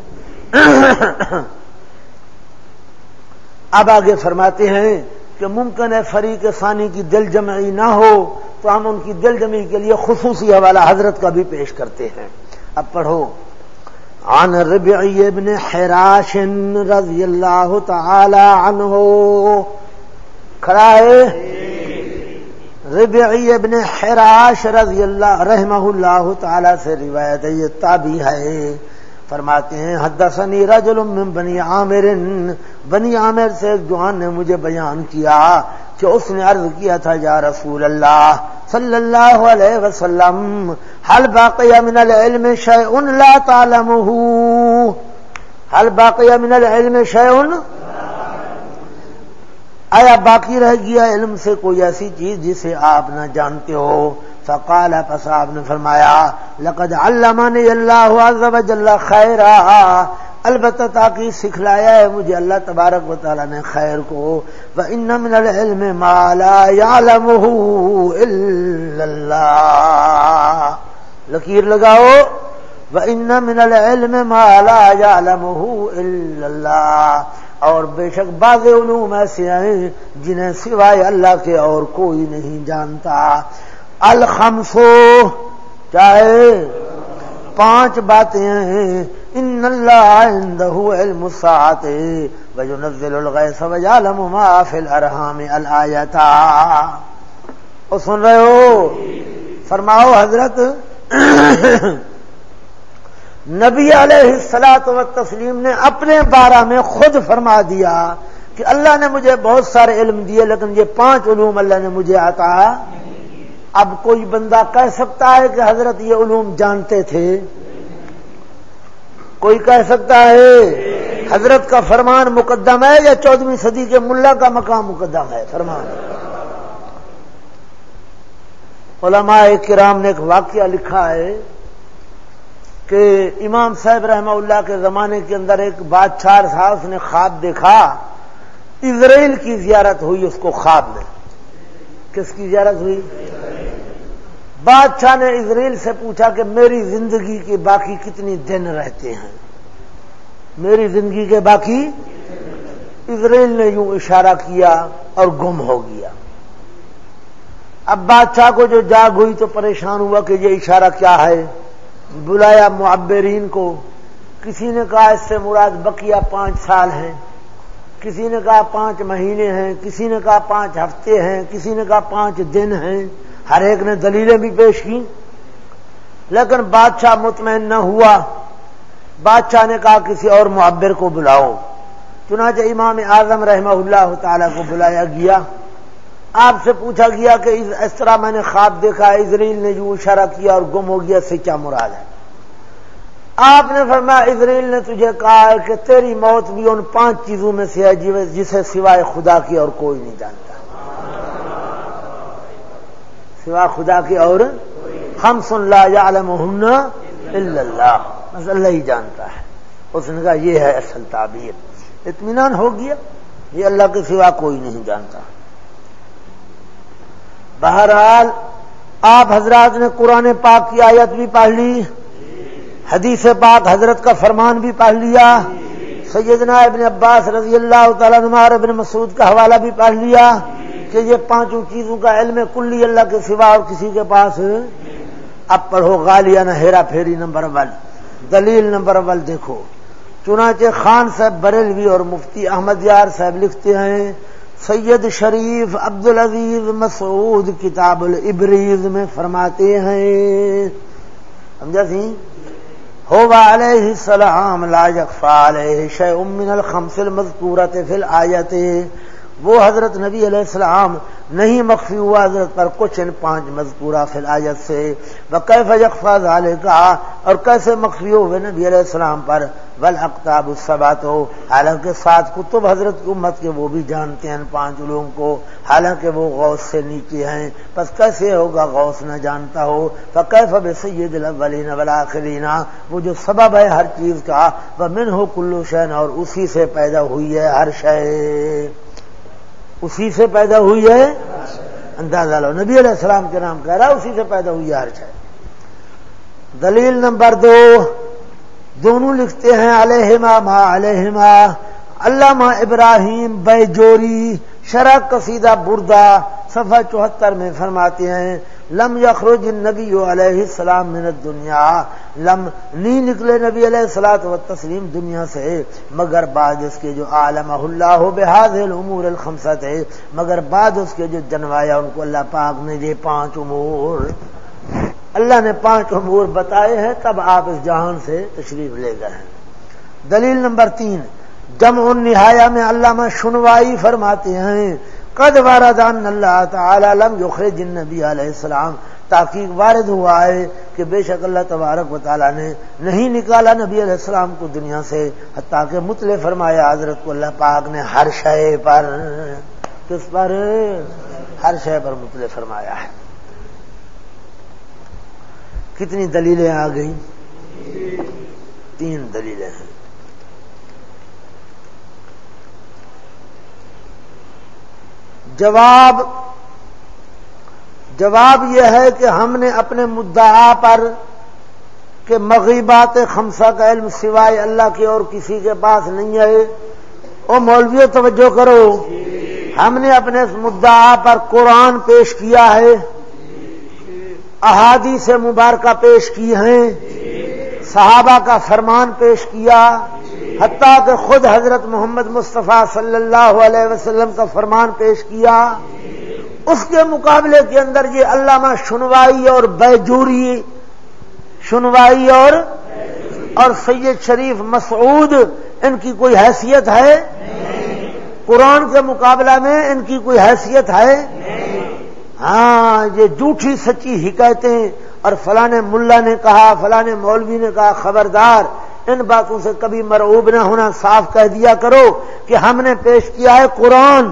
اب آگے فرماتے ہیں کہ ممکن ہے فریق ثانی کی دل جمعی نہ ہو تو ہم ان کی دل جمعی کے لیے خصوصی حوالہ حضرت کا بھی پیش کرتے ہیں۔ اب پڑھو۔ عن ربعی ابن حراش رضی اللہ تعالی عنہ کھڑا ہے؟ ربعی ابن حراش رضی اللہ رحمہ اللہ تعالی سے روایت ہے، یہ تابی ہے۔ فرماتے ہیں، حدثنی رجل من بنی عامر بنی عامر سے ایک جوان نے مجھے بیان کیا کہ اس نے عرض کیا تھا، یا رسول اللہ صلی اللہ علیہ وسلم حل باقی من العلم شیء لا تعلمه؟ حل باقی من العلم شیء آیا باقی رہ گیا علم سے کوئی ایسی چیز جسے آپ نہ جانتے ہو؟ فقال فصاب نے فرمایا، لقد علمانی اللہ عز و جل خیرہ البتہ تاکہ سکھلایا ہے، مجھے اللہ تبارک و تعالیٰ نے خیر کو۔ وہ ان من العلم مالا يعلمه الا اللہ لکیر لگاؤ۔ وہ ان من العلم مالا يعلمه الا اللہ اور بے شک بعض علوم ایسے ہیں جنہیں سوائے اللہ کے اور کوئی نہیں جانتا۔ الخمسو چاہے پانچ باتیں ہیں ان اللہ عنده علم الساعه وينزل الغيث ويعلم ما في الارحام الايات او سن رہے ہو؟ فرماؤ حضرت، نبی علیہ السلاط و تسلیم نے اپنے بارہ میں خود فرما دیا کہ اللہ نے مجھے بہت سارے علم دیے، لیکن یہ پانچ علوم اللہ نے مجھے آتا اب کوئی بندہ کہہ سکتا ہے کہ حضرت یہ علوم جانتے تھے؟ کوئی کہہ سکتا ہے حضرت کا فرمان مقدم ہے یا چودہویں صدی کے ملا کا مقام مقدم ہے فرمان؟ علماء کرام نے ایک واقعہ لکھا ہے کہ امام صاحب رحمہ اللہ کے زمانے کے اندر ایک بادشاہ تھا اس نے خواب دیکھا، اسرائیل کی زیارت ہوئی، اس کو خواب میں۔ کس کی زیارت ہوئی؟ بادشاہ نے اسرائیل سے پوچھا کہ میری زندگی کے باقی کتنی دن رہتے ہیں؟ میری زندگی کے باقی اسرائیل نے یوں اشارہ کیا اور گم ہو گیا۔ اب بادشاہ کو جو جاگ ہوئی تو پریشان ہوا کہ یہ اشارہ کیا ہے؟ بلایا معبرین کو۔ کسی نے کہا اس سے مراد بقیہ پانچ سال ہیں۔ کسی نے کہا پانچ مہینے ہیں۔ کسی نے کہا پانچ ہفتے ہیں۔ کسی نے کہا پانچ دن ہیں۔ ہر ایک نے دلیلیں بھی پیش کی لیکن بادشاہ مطمئن نہ ہوا۔ بادشاہ نے کہا کسی اور معبر کو بلاؤ۔ چنانچہ امام اعظم رحمہ اللہ تعالی کو بلایا گیا۔ آپ سے پوچھا گیا کہ اس طرح میں نے خواب دیکھا اسرائیل نے جو اشارہ کیا اور گم ہو گیا سے کیا مراد ہے؟ آپ نے فرمایا اسرائیل نے تجھے کہا کہ تیری موت بھی ان پانچ چیزوں میں سے ہے جسے سوائے خدا کی اور کوئی نہیں جانتا سوا خدا کی اور ہم سن لا اللہ۔ بس اللہ ہی جانتا ہے۔ اس نے کہا یہ ہے اصل تعبیر۔ اطمینان ہو گیا۔ یہ اللہ کے سوا کوئی نہیں جانتا۔ بہرحال آپ حضرات نے قرآن پاک کی آیت بھی پڑھ لی۔ حدیث پاک حضرت کا فرمان بھی پڑھ لیا۔ سیدنا ابن عباس رضی اللہ تعالیٰ نمار ابن مسعود کا حوالہ بھی پڑھ لیا۔ کہ یہ پانچوں چیزوں کا علم کلی اللہ کے سوا اور کسی کے پاس اب پڑھو، غالیہ نہ ہیرا پھیری نمبر ون دلیل نمبر ون دیکھو۔ چنانچہ خان صاحب بریلوی اور مفتی احمد یار صاحب لکھتے ہیں، سید شریف عبد العزیز مسعود کتاب البریز میں فرماتے ہیں۔ سمجھا سی؟ ہو علیہ السلام لا یکفا علیہ شیء من الخمس المذکورت فی الآیت۔ وہ حضرت نبی علیہ السلام نہیں مخفی ہوا حضرت پر کچھ ان پانچ مذکورہ فی الآیت سے۔ وکیف یکفا ذالکا اور کیسے مخفی ہوئے نبی علیہ السلام پر؟ بل اقتاب السبات۔ ہو حالانکہ سات کتب حضرت کی امت کے وہ بھی جانتے ہیں پانچ لوگوں کو۔ حالانکہ وہ غوث سے نیچے ہیں۔ بس کیسے ہوگا غوث نہ جانتا ہو؟ فقیف اب سید الاولین والآخرین وہ جو سبب ہے ہر چیز کا۔ وہ من ہو کلو شین اور اسی سے پیدا ہوئی ہے ہر شے۔ اسی سے پیدا ہوئی ہے؟ اندازہ لو، نبی علیہ السلام کے نام کہہ رہا اسی سے پیدا ہوئی ہر شاید دلیل نمبر دو، دونوں لکھتے ہیں، علیہما ما علیہما، علامہ ابراہیم بے جوری شرح قصیدہ بردہ صفحہ چوہتر میں فرماتے ہیں، لم یخرج نبی علیہ السلام من الدنیا، لم نہیں نکلے نبی علیہ السلاط و تسلیم دنیا سے، مگر بعد اس کے جو عالم اللہ بحاظ الامور الخمسط ہے مگر بعد اس کے جو جنوایا ان کو اللہ پاک نے یہ پانچ امور۔ اللہ نے پانچ امور بتائے ہیں، تب آپ اس جہان سے تشریف لے گئے ہیں۔ دلیل نمبر تین جم ان نہایا میں علامہ شنوائی فرماتے ہیں، قد واردان اللہ تعالی لم یخرج النبی علیہ السلام تاکہ وارد ہوا ہے کہ بے شک اللہ تبارک و تعالیٰ نے نہیں نکالا نبی علیہ السلام کو دنیا سے، حتیٰ کہ مطلع فرمایا حضرت کو اللہ پاک نے ہر شے پر۔ کس پر؟ ہر شے پر مطلع فرمایا ہے۔ کتنی دلیلیں آ گئیں؟ تین دلیلیں ہیں۔ جواب جواب یہ ہے کہ ہم نے اپنے مدعا پر کہ مغیبات خمسہ کا علم سوائے اللہ کے اور کسی کے پاس نہیں ہے او مولوی توجہ کرو۔ ہم نے اپنے اس مدعا پر قرآن پیش کیا ہے۔ احادی سے مبارکہ پیش کی ہیں۔ صحابہ کا فرمان پیش کیا۔ حتیٰ کہ خود حضرت محمد مصطفیٰ صلی اللہ علیہ وسلم کا فرمان پیش کیا، اس کے مقابلے کے اندر یہ علامہ شنوائی اور بیجوری، شنوائی اور اور سید شریف مسعود، ان کی کوئی حیثیت ہے؟ قرآن کے مقابلہ میں ان کی کوئی حیثیت ہے؟ ہاں یہ جھوٹھی سچی حکایتیں اور فلاں ملا نے کہا، فلاں مولوی نے کہا، خبردار ان باتوں سے کبھی مرعوب نہ ہونا، صاف کہہ دیا کرو کہ ہم نے پیش کیا ہے قرآن۔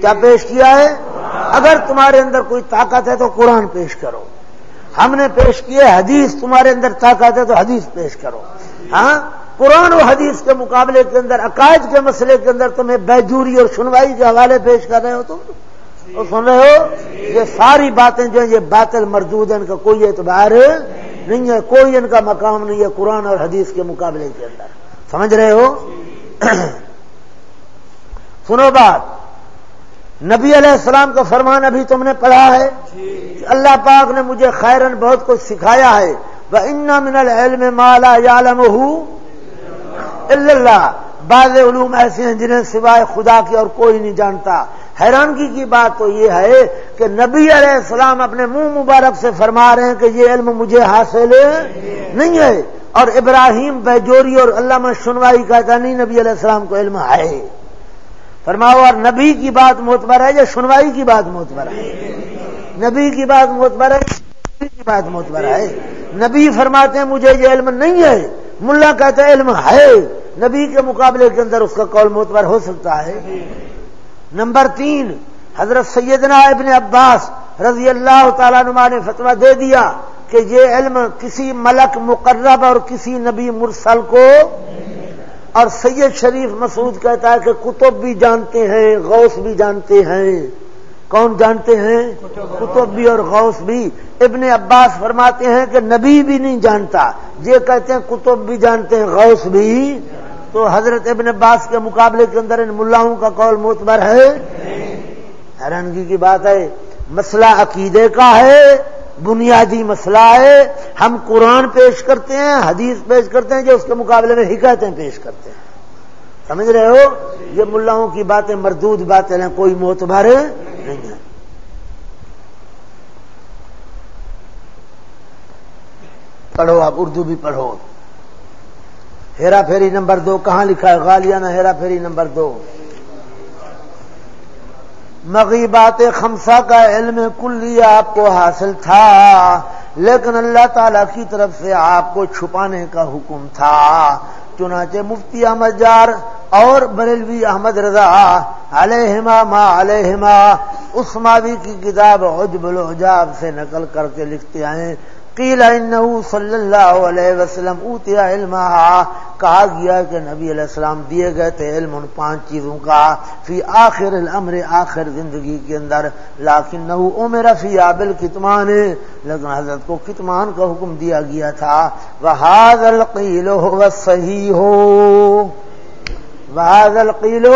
کیا پیش کیا ہے؟ اگر تمہارے اندر کوئی طاقت ہے تو قرآن پیش کرو۔ ہم نے پیش کیے حدیث، تمہارے اندر طاقت ہے تو حدیث پیش کرو۔ ہاں؟ قرآن و حدیث کے مقابلے کے اندر، عقائد کے مسئلے کے اندر تمہیں بیجوری اور سنوائی کے حوالے پیش کر رہے ہو تم سن رہے ہو؟ یہ ساری باتیں جو ہیں، یہ باطل مردود ہیں، ان کا کوئی اعتبار نہیں ہے، کوئی ان کا مقام نہیں ہے قرآن اور حدیث کے مقابلے کے اندر۔ سمجھ رہے ہو؟ سنو بات۔ نبی علیہ السلام کا فرمان ابھی تم نے پڑھا ہے اللہ پاک نے مجھے خیرن بہت کچھ سکھایا ہے۔ وہ ان من العلم مالا یالم اللہ بعض علوم ایسے ہیں جنہیں سوائے خدا کی اور کوئی نہیں جانتا۔ حیرانگی کی بات تو یہ ہے کہ نبی علیہ السلام اپنے منہ مبارک سے فرما رہے ہیں کہ یہ علم مجھے حاصل نہیں ہے۔ اور ابراہیم بیجوری اور علامہ سنوائی کہتا نہیں نبی علیہ السلام کو علم ہے۔ فرماؤ، اور نبی کی بات معتبر ہے یا سنوائی کی بات معتبر ہے؟ نبی کی بات معتبر ہے کی بات معتبر ہے؟ نبی فرماتے ہیں، مجھے یہ علم نہیں ہے۔ ملا کہتے ہیں علم ہے۔ نبی کے مقابلے کے اندر اس کا قول معتبر ہو سکتا ہے۔ نمبر تین، حضرت سیدنا ابن عباس رضی اللہ تعالیٰ نما نے فتوا دے دیا کہ کہ یہ علم کسی ملک مقرب اور کسی نبی مرسل کو اور سید شریف مسعود کہتا ہے کہ کتب بھی جانتے ہیں، غوث بھی جانتے ہیں۔ کون جانتے ہیں؟ کتب بھی اور غوث بھی۔ ابن عباس فرماتے ہیں کہ نبی بھی نہیں جانتا۔ یہ کہتے ہیں کتب بھی جانتے ہیں، غوث بھی تو حضرت ابن عباس کے مقابلے کے اندر ان ملاؤں کا قول معتبر ہے؟ حیرانگی کی بات ہے، مسئلہ عقیدے کا ہے، بنیادی مسئلہ ہے، ہم قرآن پیش کرتے ہیں، حدیث پیش کرتے ہیں، جو اس کے مقابلے میں حکایتیں پیش کرتے ہیں۔ سمجھ رہے ہو؟ یہ ملاؤں کی باتیں مردود باتیں ہیں، کوئی موتبر نہیں ہے۔ پڑھو، آپ اردو بھی پڑھو۔ ہیرا پھیری نمبر دو، کہاں لکھا ہے؟ غالیانہ ہیرا پھیری نمبر دو۔ مغیبات خمسہ کا علم کلی آپ کو حاصل تھا، لیکن اللہ تعالی کی طرف سے آپ کو چھپانے کا حکم تھا۔ چنانچہ مفتی احمد جار اور بریلوی احمد رضا، علیہما ما علیہما، اس کی کتاب عجب العجاب سے نقل کر کے لکھتے آئے قیل انہو صلی اللہ علیہ وسلم اوتیا علم کہا گیا کہ نبی علیہ السلام دیے گئے تھے علم ان پانچ چیزوں کا، فی آخر الامر، آخر زندگی کے اندر لیکن نہو عمر فی آبل کتمان، لیکن حضرت کو کتمان کا حکم دیا گیا تھا وحاظ القیل ہو صحیح ہو وحاظ القیل،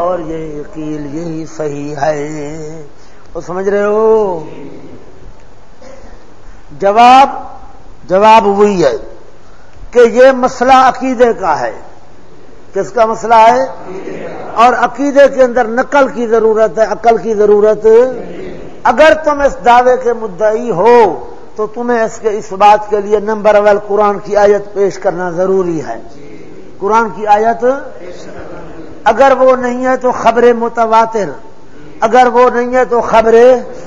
اور یہ قیل یہی صحیح ہے۔ وہ سمجھ رہے ہو؟ جواب جواب وہی ہے کہ یہ مسئلہ عقیدے کا ہے۔ کس کا مسئلہ ہے؟ اور عقیدے کے اندر نقل کی ضرورت ہے، عقل کی ضرورت۔ اگر تم اس دعوے کے مدعی ہو، تو تمہیں اس کے، اس بات کے لیے نمبر اول قرآن کی آیت پیش کرنا ضروری ہے۔ قرآن کی آیت اگر وہ نہیں ہے تو خبر متواتر، اگر وہ نہیں ہے تو خبر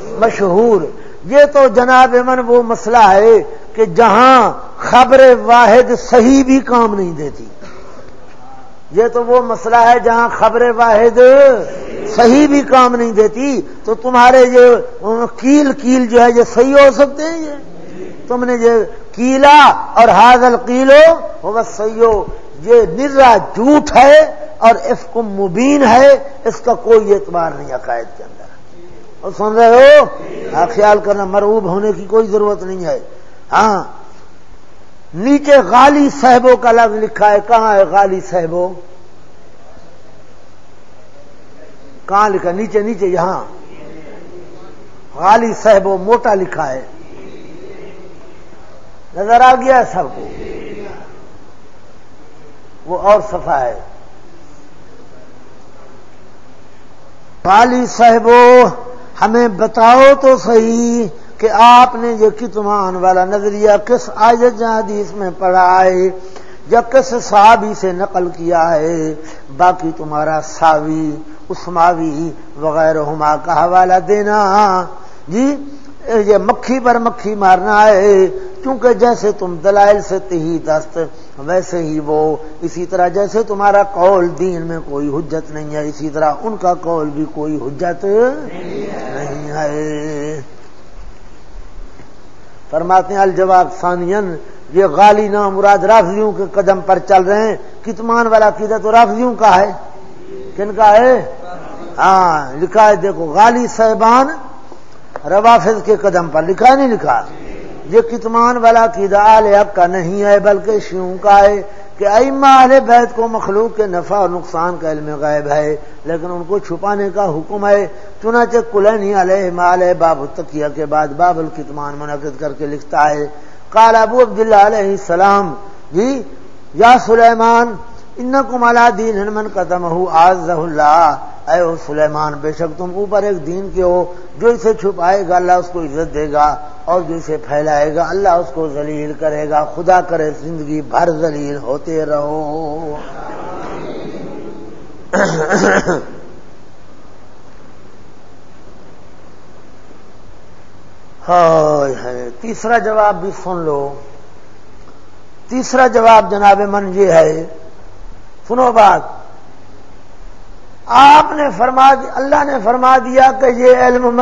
مشہور۔ یہ تو جناب امن وہ مسئلہ ہے کہ جہاں خبر واحد صحیح بھی کام نہیں دیتی۔ یہ تو وہ مسئلہ ہے جہاں خبر واحد صحیح بھی کام نہیں دیتی۔ تو تمہارے یہ کیل کیل جو ہے یہ صحیح ہو سکتے ہیں یہ۔ تم نے یہ کیلا اور حاضل کیلو وہ صحیح ہو۔ یہ نرا جھوٹ ہے اور اس کو مبین ہے۔ اس کا کوئی اعتبار نہیں عقائد کے اندر۔ اور سن رہے ہو؟ خیال کرنا، مرعوب ہونے کی کوئی ضرورت نہیں ہے۔ ہاں نیچے غالی صاحبوں کا لفظ لکھا ہے۔ کہاں ہے غالی صاحبوں؟ کہاں لکھا؟ نیچے نیچے، یہاں۔ غالی صاحبوں، موٹا لکھا ہے۔ نظر آ گیا ہے سب کو۔ وہ اور صفا ہے۔ غالی صاحبوں ہمیں بتاؤ تو صحیح کہ آپ نے یہ کتمان والا نظریہ کس آیت حدیث میں پڑھا ہے یا کس صحابی سے نقل کیا ہے، باقی تمہارا ساوی، اسماوی وغیرہ ہما کا حوالہ دینا۔ جی یہ مکھی پر مکھی مارنا ہے کیونکہ جیسے تم دلائل سے تہی دست ویسے ہی وہ اسی طرح جیسے تمہارا قول دین میں کوئی حجت نہیں ہے، اسی طرح ان کا قول بھی کوئی حجت نہیں ہے۔ فرماتے ہیں، الجواب ثانین یہ غالی نام مراد رافضیوں کے قدم پر چل رہے ہیں۔ کتمان والا قیدا تو رافضیوں کا ہے؟ کن کا ہے؟ ہاں لکھا ہے، دیکھو، غالی صاحبان روافظ کے قدم پر، لکھا نہیں لکھا؟ یہ کتمان والا قیدا حق کا نہیں ہے، بلکہ شیوں کا ہے کہ ائمہ اہل بیت کو مخلوق کے نفع اور نقصان کا علم غائب ہے، لیکن ان کو چھپانے کا حکم ہے۔ چنانچہ کلینی علیہ علیہ باب التقیہ کے بعد باب الکتمان منعقد کر کے لکھتا ہے۔ قال ابو عبداللہ علیہ السلام جی یا سلیمان ان کو مالا دین ہنمن قدم ہو آز اللہ۔ اے سلیمان، بے شک تم اوپر ایک دین کے ہو، جو اسے چھپائے گا، اللہ اس کو عزت دے گا، اور جو اسے پھیلائے گا، اللہ اس کو ذلیل کرے گا۔ خدا کرے زندگی بھر ذلیل ہوتے رہو۔ ہے تیسرا جواب بھی سن لو۔ تیسرا جواب جناب من یہ ہے سنو بات۔ آپ نے فرما اللہ نے فرما دیا کہ یہ علم